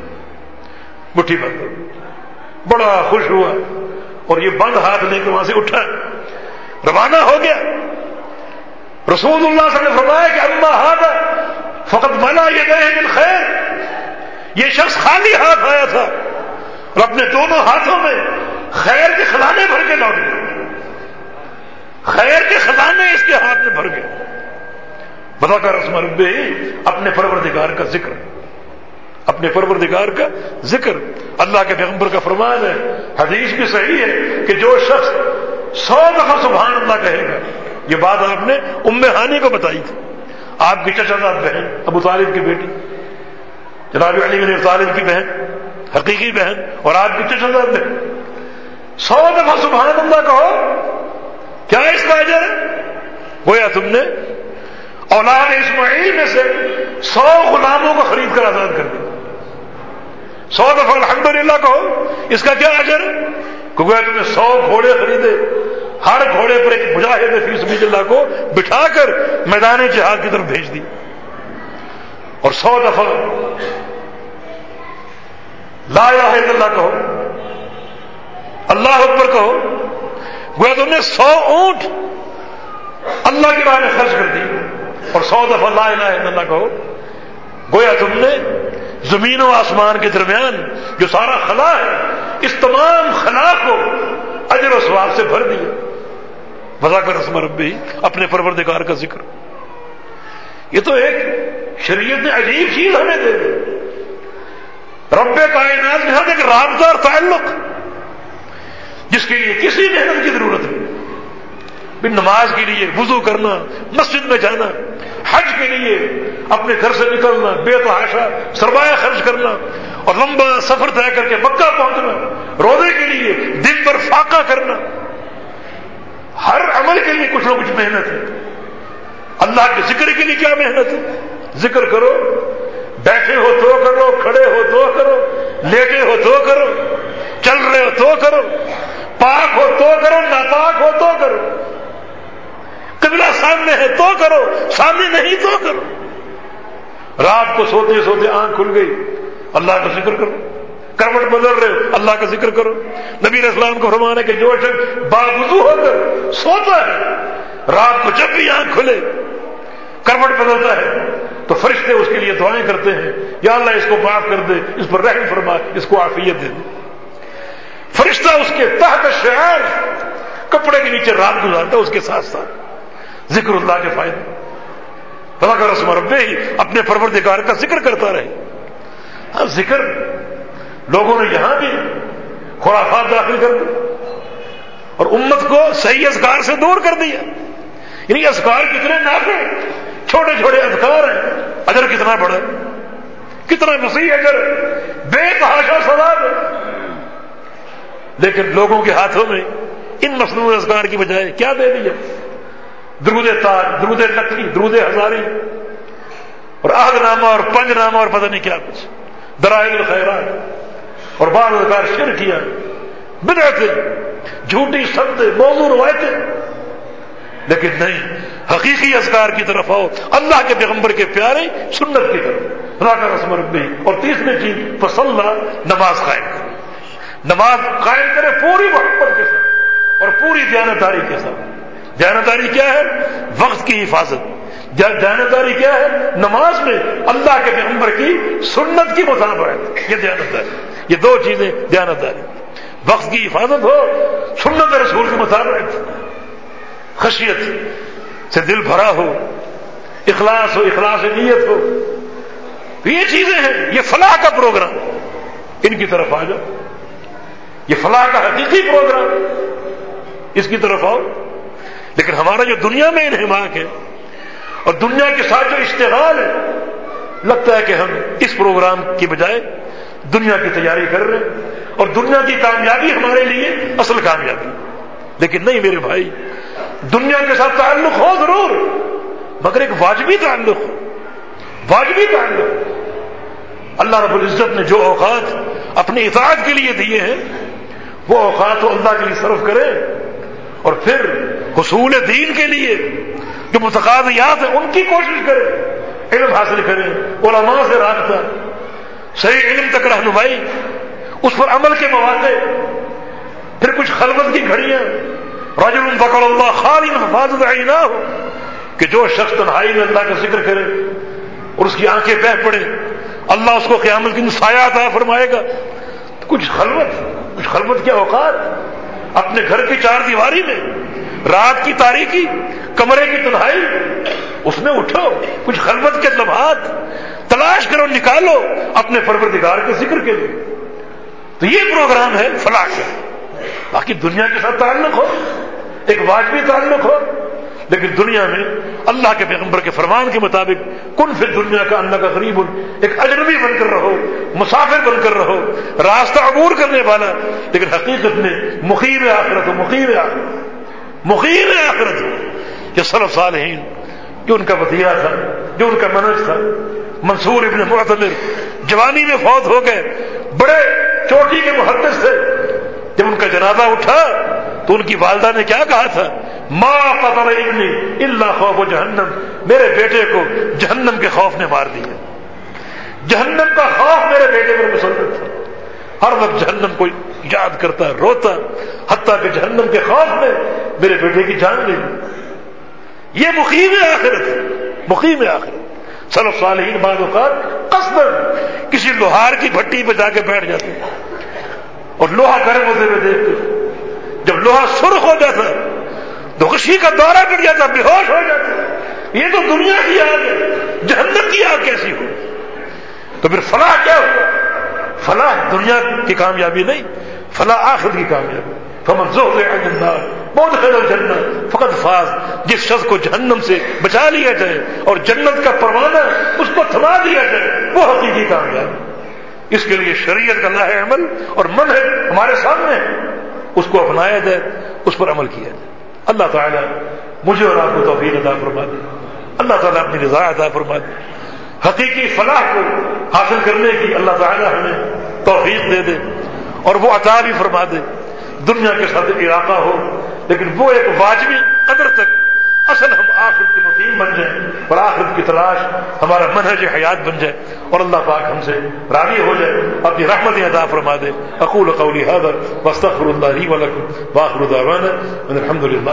مٹھی بند۔ بڑا خوش ہوا۔ اور یہ بند ہاتھ لے کے وہاں سے اٹھا۔ روانہ ہو گیا۔ رسول اللہ صلی اللہ علیہ وسلم نے فرمایا کہ اما ہاتھ فقط منا یہ گئے خیر یہ شخص خالی ہاتھ آیا تھا۔ اور اپنے دونوں ہاتھوں میں خیر کے خزانے بھر کے لوٹ گئے خیر کے خزانے اس کے ہاتھ میں بھر گئے۔ بتا کر رسم ربے اپنے پروردگار کا ذکر۔ اپنے پروردگار کا ذکر۔ اللہ کے پیغمبر کا فرمان ہے، حدیث بھی صحیح ہے کہ جو شخص سو دفعہ سبحان اللہ کہے گا، یہ بات آپ نے ام ہانی کو بتائی تھی۔ آپ کی چچا بہن، ابو طالب کی بیٹی، جناب علی بن طالب کی بہن، حقیقی بہن، اور آپ کی چچا بہن۔ سو دفعہ سبحان اللہ کہو، کیا اس کا اجر ہے؟ گویا تم نے اولاد اسماعیل میں سے سو غلاموں کو خرید کر آزاد کر دیا۔ سو دفعہ الحمد للہ کہو، اس کا کیا اجر؟ کیونکہ تم نے سو گھوڑے خریدے۔ ہر گھوڑے پر ایک مجاہد فی سبیل اللہ کو بٹھا کر میدان جہاد کی طرف بھیج دی۔ اور سو دفعہ لا الہ الا اللہ کہو، اللہ اکبر کہو، گویا تم نے سو اونٹ اللہ کی راہ میں خرچ کر دی۔ اور سو دفعہ لا الہ الا اللہ کہو، گویا تم نے زمین و آسمان کے درمیان جو سارا خلا ہے، اس تمام خلا کو اجر و سواب سے بھر دیا۔ بذا کر رسم ربی، اپنے پروردگار کا ذکر۔ یہ تو ایک شریعت نے عجیب چیز ہمیں دے دی۔ رب کائنات کے ساتھ ایک رابطہ اور تعلق، جس کے لیے کسی محنت کی ضرورت نہیں۔ نماز کے لیے وضو کرنا، مسجد میں جانا حج کے لیے اپنے گھر سے نکلنا، بے تحاشا، سرمایہ خرچ کرنا اور لمبا سفر طے کر کے مکہ پہنچنا، روزے کے لیے دن پر فاقہ کرنا۔ ہر عمل کے لیے کچھ نہ کچھ محنت ہے۔ اللہ کے ذکر کے لیے کیا محنت ہے؟ ذکر کرو، بیٹھے ہو تو کرو، کھڑے ہو تو کرو، لیٹے ہو تو کرو، چل رہے ہو تو کرو، پاک ہو تو کرو، ناپاک ہو تو کرو۔ قبلہ سامنے ہے تو کرو، سامنے نہیں تو کرو۔ رات کو سوتے سوتے آنکھ کھل گئی۔ اللہ کا ذکر کرو۔ کروٹ بدل رہے ہو، اللہ کا ذکر کرو۔ نبی اسلام کو فرمانا کہ جو شخص باوضو ہو کر سوتا ہے، رات کو جب بھی آنکھ کھلے، کروٹ بدلتا ہے۔ تو فرشتے اس کے لیے دعائیں کرتے ہیں، یا اللہ اس کو معاف کر دے، اس پر رحم فرما، اس کو آفیت دے دے۔ فرشتہ اس کے تحت شعر کپڑے کے نیچے رات گزارتا اس کے ساتھ ساتھ۔ ذکر اللہ کے فائدے۔ پتا کر رسم ربے ہی اپنے پروردگار کا ذکر کرتا رہے۔ ہاں ذکر لوگوں نے یہاں بھی خرافات داخل کر دی اور امت کو صحیح اذکار سے دور کر دیا۔ یعنی اذکار کتنے نافے چھوٹے چھوٹے اذکار ہیں۔ اجر کتنا بڑا کتنا مسیح اجر بے تحاشا سوال لیکن لوگوں کے ہاتھوں میں ان مصنوع اذکار کی بجائے کیا دے دیا؟ درود تار، درود لکھی درود ہزاری. اور آگ نامہ اور پنج نامہ اور پتہ نہیں کیا کچھ. درائل الخیرات. اور بعض اذکار شر کیا. بدعتیں جھوٹی سبد موضوع روایتیں. لیکن نہیں، حقیقی اذکار کی طرف آؤ. اللہ کے پیغمبر کے پیارے، سنت کی طرف. راکا رسم ربی اور تیسری چیز پسندہ نماز قائم کرے نماز قائم کرے پوری محبت کے ساتھ اور پوری دیانتداری کے ساتھ. دیانتداری کیا ہے؟ وقت کی حفاظت۔ دیانتداری کیا ہے؟ نماز میں اللہ کے پیغمبر کی سنت کی مطابقت یہ دیانتداری یہ دو چیزیں دیانتداری وقت کی حفاظت ہو، سنت رسول کے مطابق خشیت سے دل بھرا ہو، اخلاص ہو، اخلاص نیت ہو۔ یہ چیزیں ہیں، یہ فلاح کا پروگرام۔ ان کی طرف آ جاؤ۔ یہ فلاح کا حقیقی پروگرام۔ اس کی طرف آؤ۔ لیکن ہمارا جو دنیا میں انہماک ہے اور دنیا کے ساتھ جو اشتغال ہے، لگتا ہے کہ ہم اس پروگرام کی بجائے دنیا کی تیاری کر رہے ہیں اور دنیا کی کامیابی ہمارے لیے اصل کامیابی لیکن نہیں میرے بھائی، دنیا کے ساتھ تعلق ہو ضرور، مگر ایک واجبی تعلق ہو۔ واجبی تعلق۔ اللہ رب العزت نے جو اوقات اپنی اطاعت کے لیے دیے ہیں، وہ اوقات وہ اللہ کے لیے صرف کرے اور پھر حصول دین کے لیے جو متقاضیات ہیں، ان کی کوشش کرے علم حاصل کرے علماء سے رابطہ، صحیح علم تک رہنمائی، اس پر عمل کے مواقع، پھر کچھ خلوت کی گھڑیاں۔ رجل بکر اللہ خالی حفاظت نہ ہو کہ جو شخص تنہائی میں اللہ کا ذکر کرے اور اس کی آنکھیں بہ پڑے اللہ اس کو قیامت کی سایہ عطا فرمائے گا۔ کچھ خلوت کچھ خلوت کے اوقات اپنے گھر کی چار دیواری میں، رات کی تاریخی کمرے کی تنہائی، اس میں اٹھو، کچھ خلوت کے لمحات، تلاش کرو، نکالو اپنے پروردگار کے ذکر کے لیے۔ تو یہ پروگرام ہے، فلاح ہے۔ باقی دنیا کے ساتھ تعلق ہو، ایک واجبی تعلق ہو، لیکن دنیا میں اللہ کے پیغمبر کے فرمان کے مطابق، کن پھر دنیا کا اللہ کا غریب، ایک اجنبی بن کر رہو، مسافر بن کر رہو، راستہ عبور کرنے والا، لیکن حقیقت میں مقیم آخرت ہو مقیم آخرت مقیم آخرت ہو یہ سرف صالحین، جو ان کا وطیہ تھا، جو ان کا منج تھا، منصور ابن معتمر جوانی میں فوت ہو گئے، بڑے چوٹی کے محدث تھے، جب ان کا جنازہ اٹھا، تو ان کی والدہ نے کیا کہا تھا؟ ماں قطر ابنی اللہ خوف و جہنم، میرے بیٹے کو جہنم کے خوف نے مار دیا۔ جہنم کا خوف میرے بیٹے پر مسلط تھا۔ ہر وقت جہنم کو یاد کرتا، روتا، حتیٰ کہ جہنم کے خوف میں میرے بیٹے کی جان لے یہ مقیم آخرت مقیم آخرت۔ سلف صالحین بعض اوقات قصد کسی لوہار کی بھٹی پہ جا کے بیٹھ جاتے۔ اور لوہا گرم ہوتے ہوئے دیکھتے۔ جب لوہا سرخ ہو جاتا تو خوشی کا دورہ کر جاتا بے ہوش ہو جاتا یہ تو دنیا کی آگ ہے، جہنم کی آگ کیسی ہو؟ تو پھر فلاح کیا ہوا؟ فلاح دنیا کی کامیابی نہیں، فلاح آخر کی کامیابی۔ فمن بہت خیر جنت فقط فاض جس شخص کو جہنم سے بچا لیا جائے اور جنت کا پروانہ اس کو تھما دیا جائے، وہ حقیقی کامیابی اس کے لیے شریعت کا لاہ عمل اور من ہے ہمارے سامنے اس کو اپنایا جائے، اس پر عمل کیا جائے۔ اللہ تعالیٰ مجھے اور آپ کو توفیق عطا فرما دے اللہ تعالیٰ اپنی رضا عطا فرما دے حقیقی فلاح کو حاصل کرنے کی اللہ تعالیٰ ہمیں توفیق دے دے اور وہ عطا بھی فرما دے۔ دنیا کے ساتھ علاقہ ہو، لیکن وہ ایک واجبی قدر تک اصل ہم آخر کی مقیم بن جائیں اور آخرت کی تلاش ہمارا منہج حیات بن جائے اور اللہ پاک ہم سے راضی ہو جائے۔ اپنی رحمت عطا فرما دے۔ اقول قولی حاضر وسطر اللہ ولکم واخر دعوانا الحمد للہ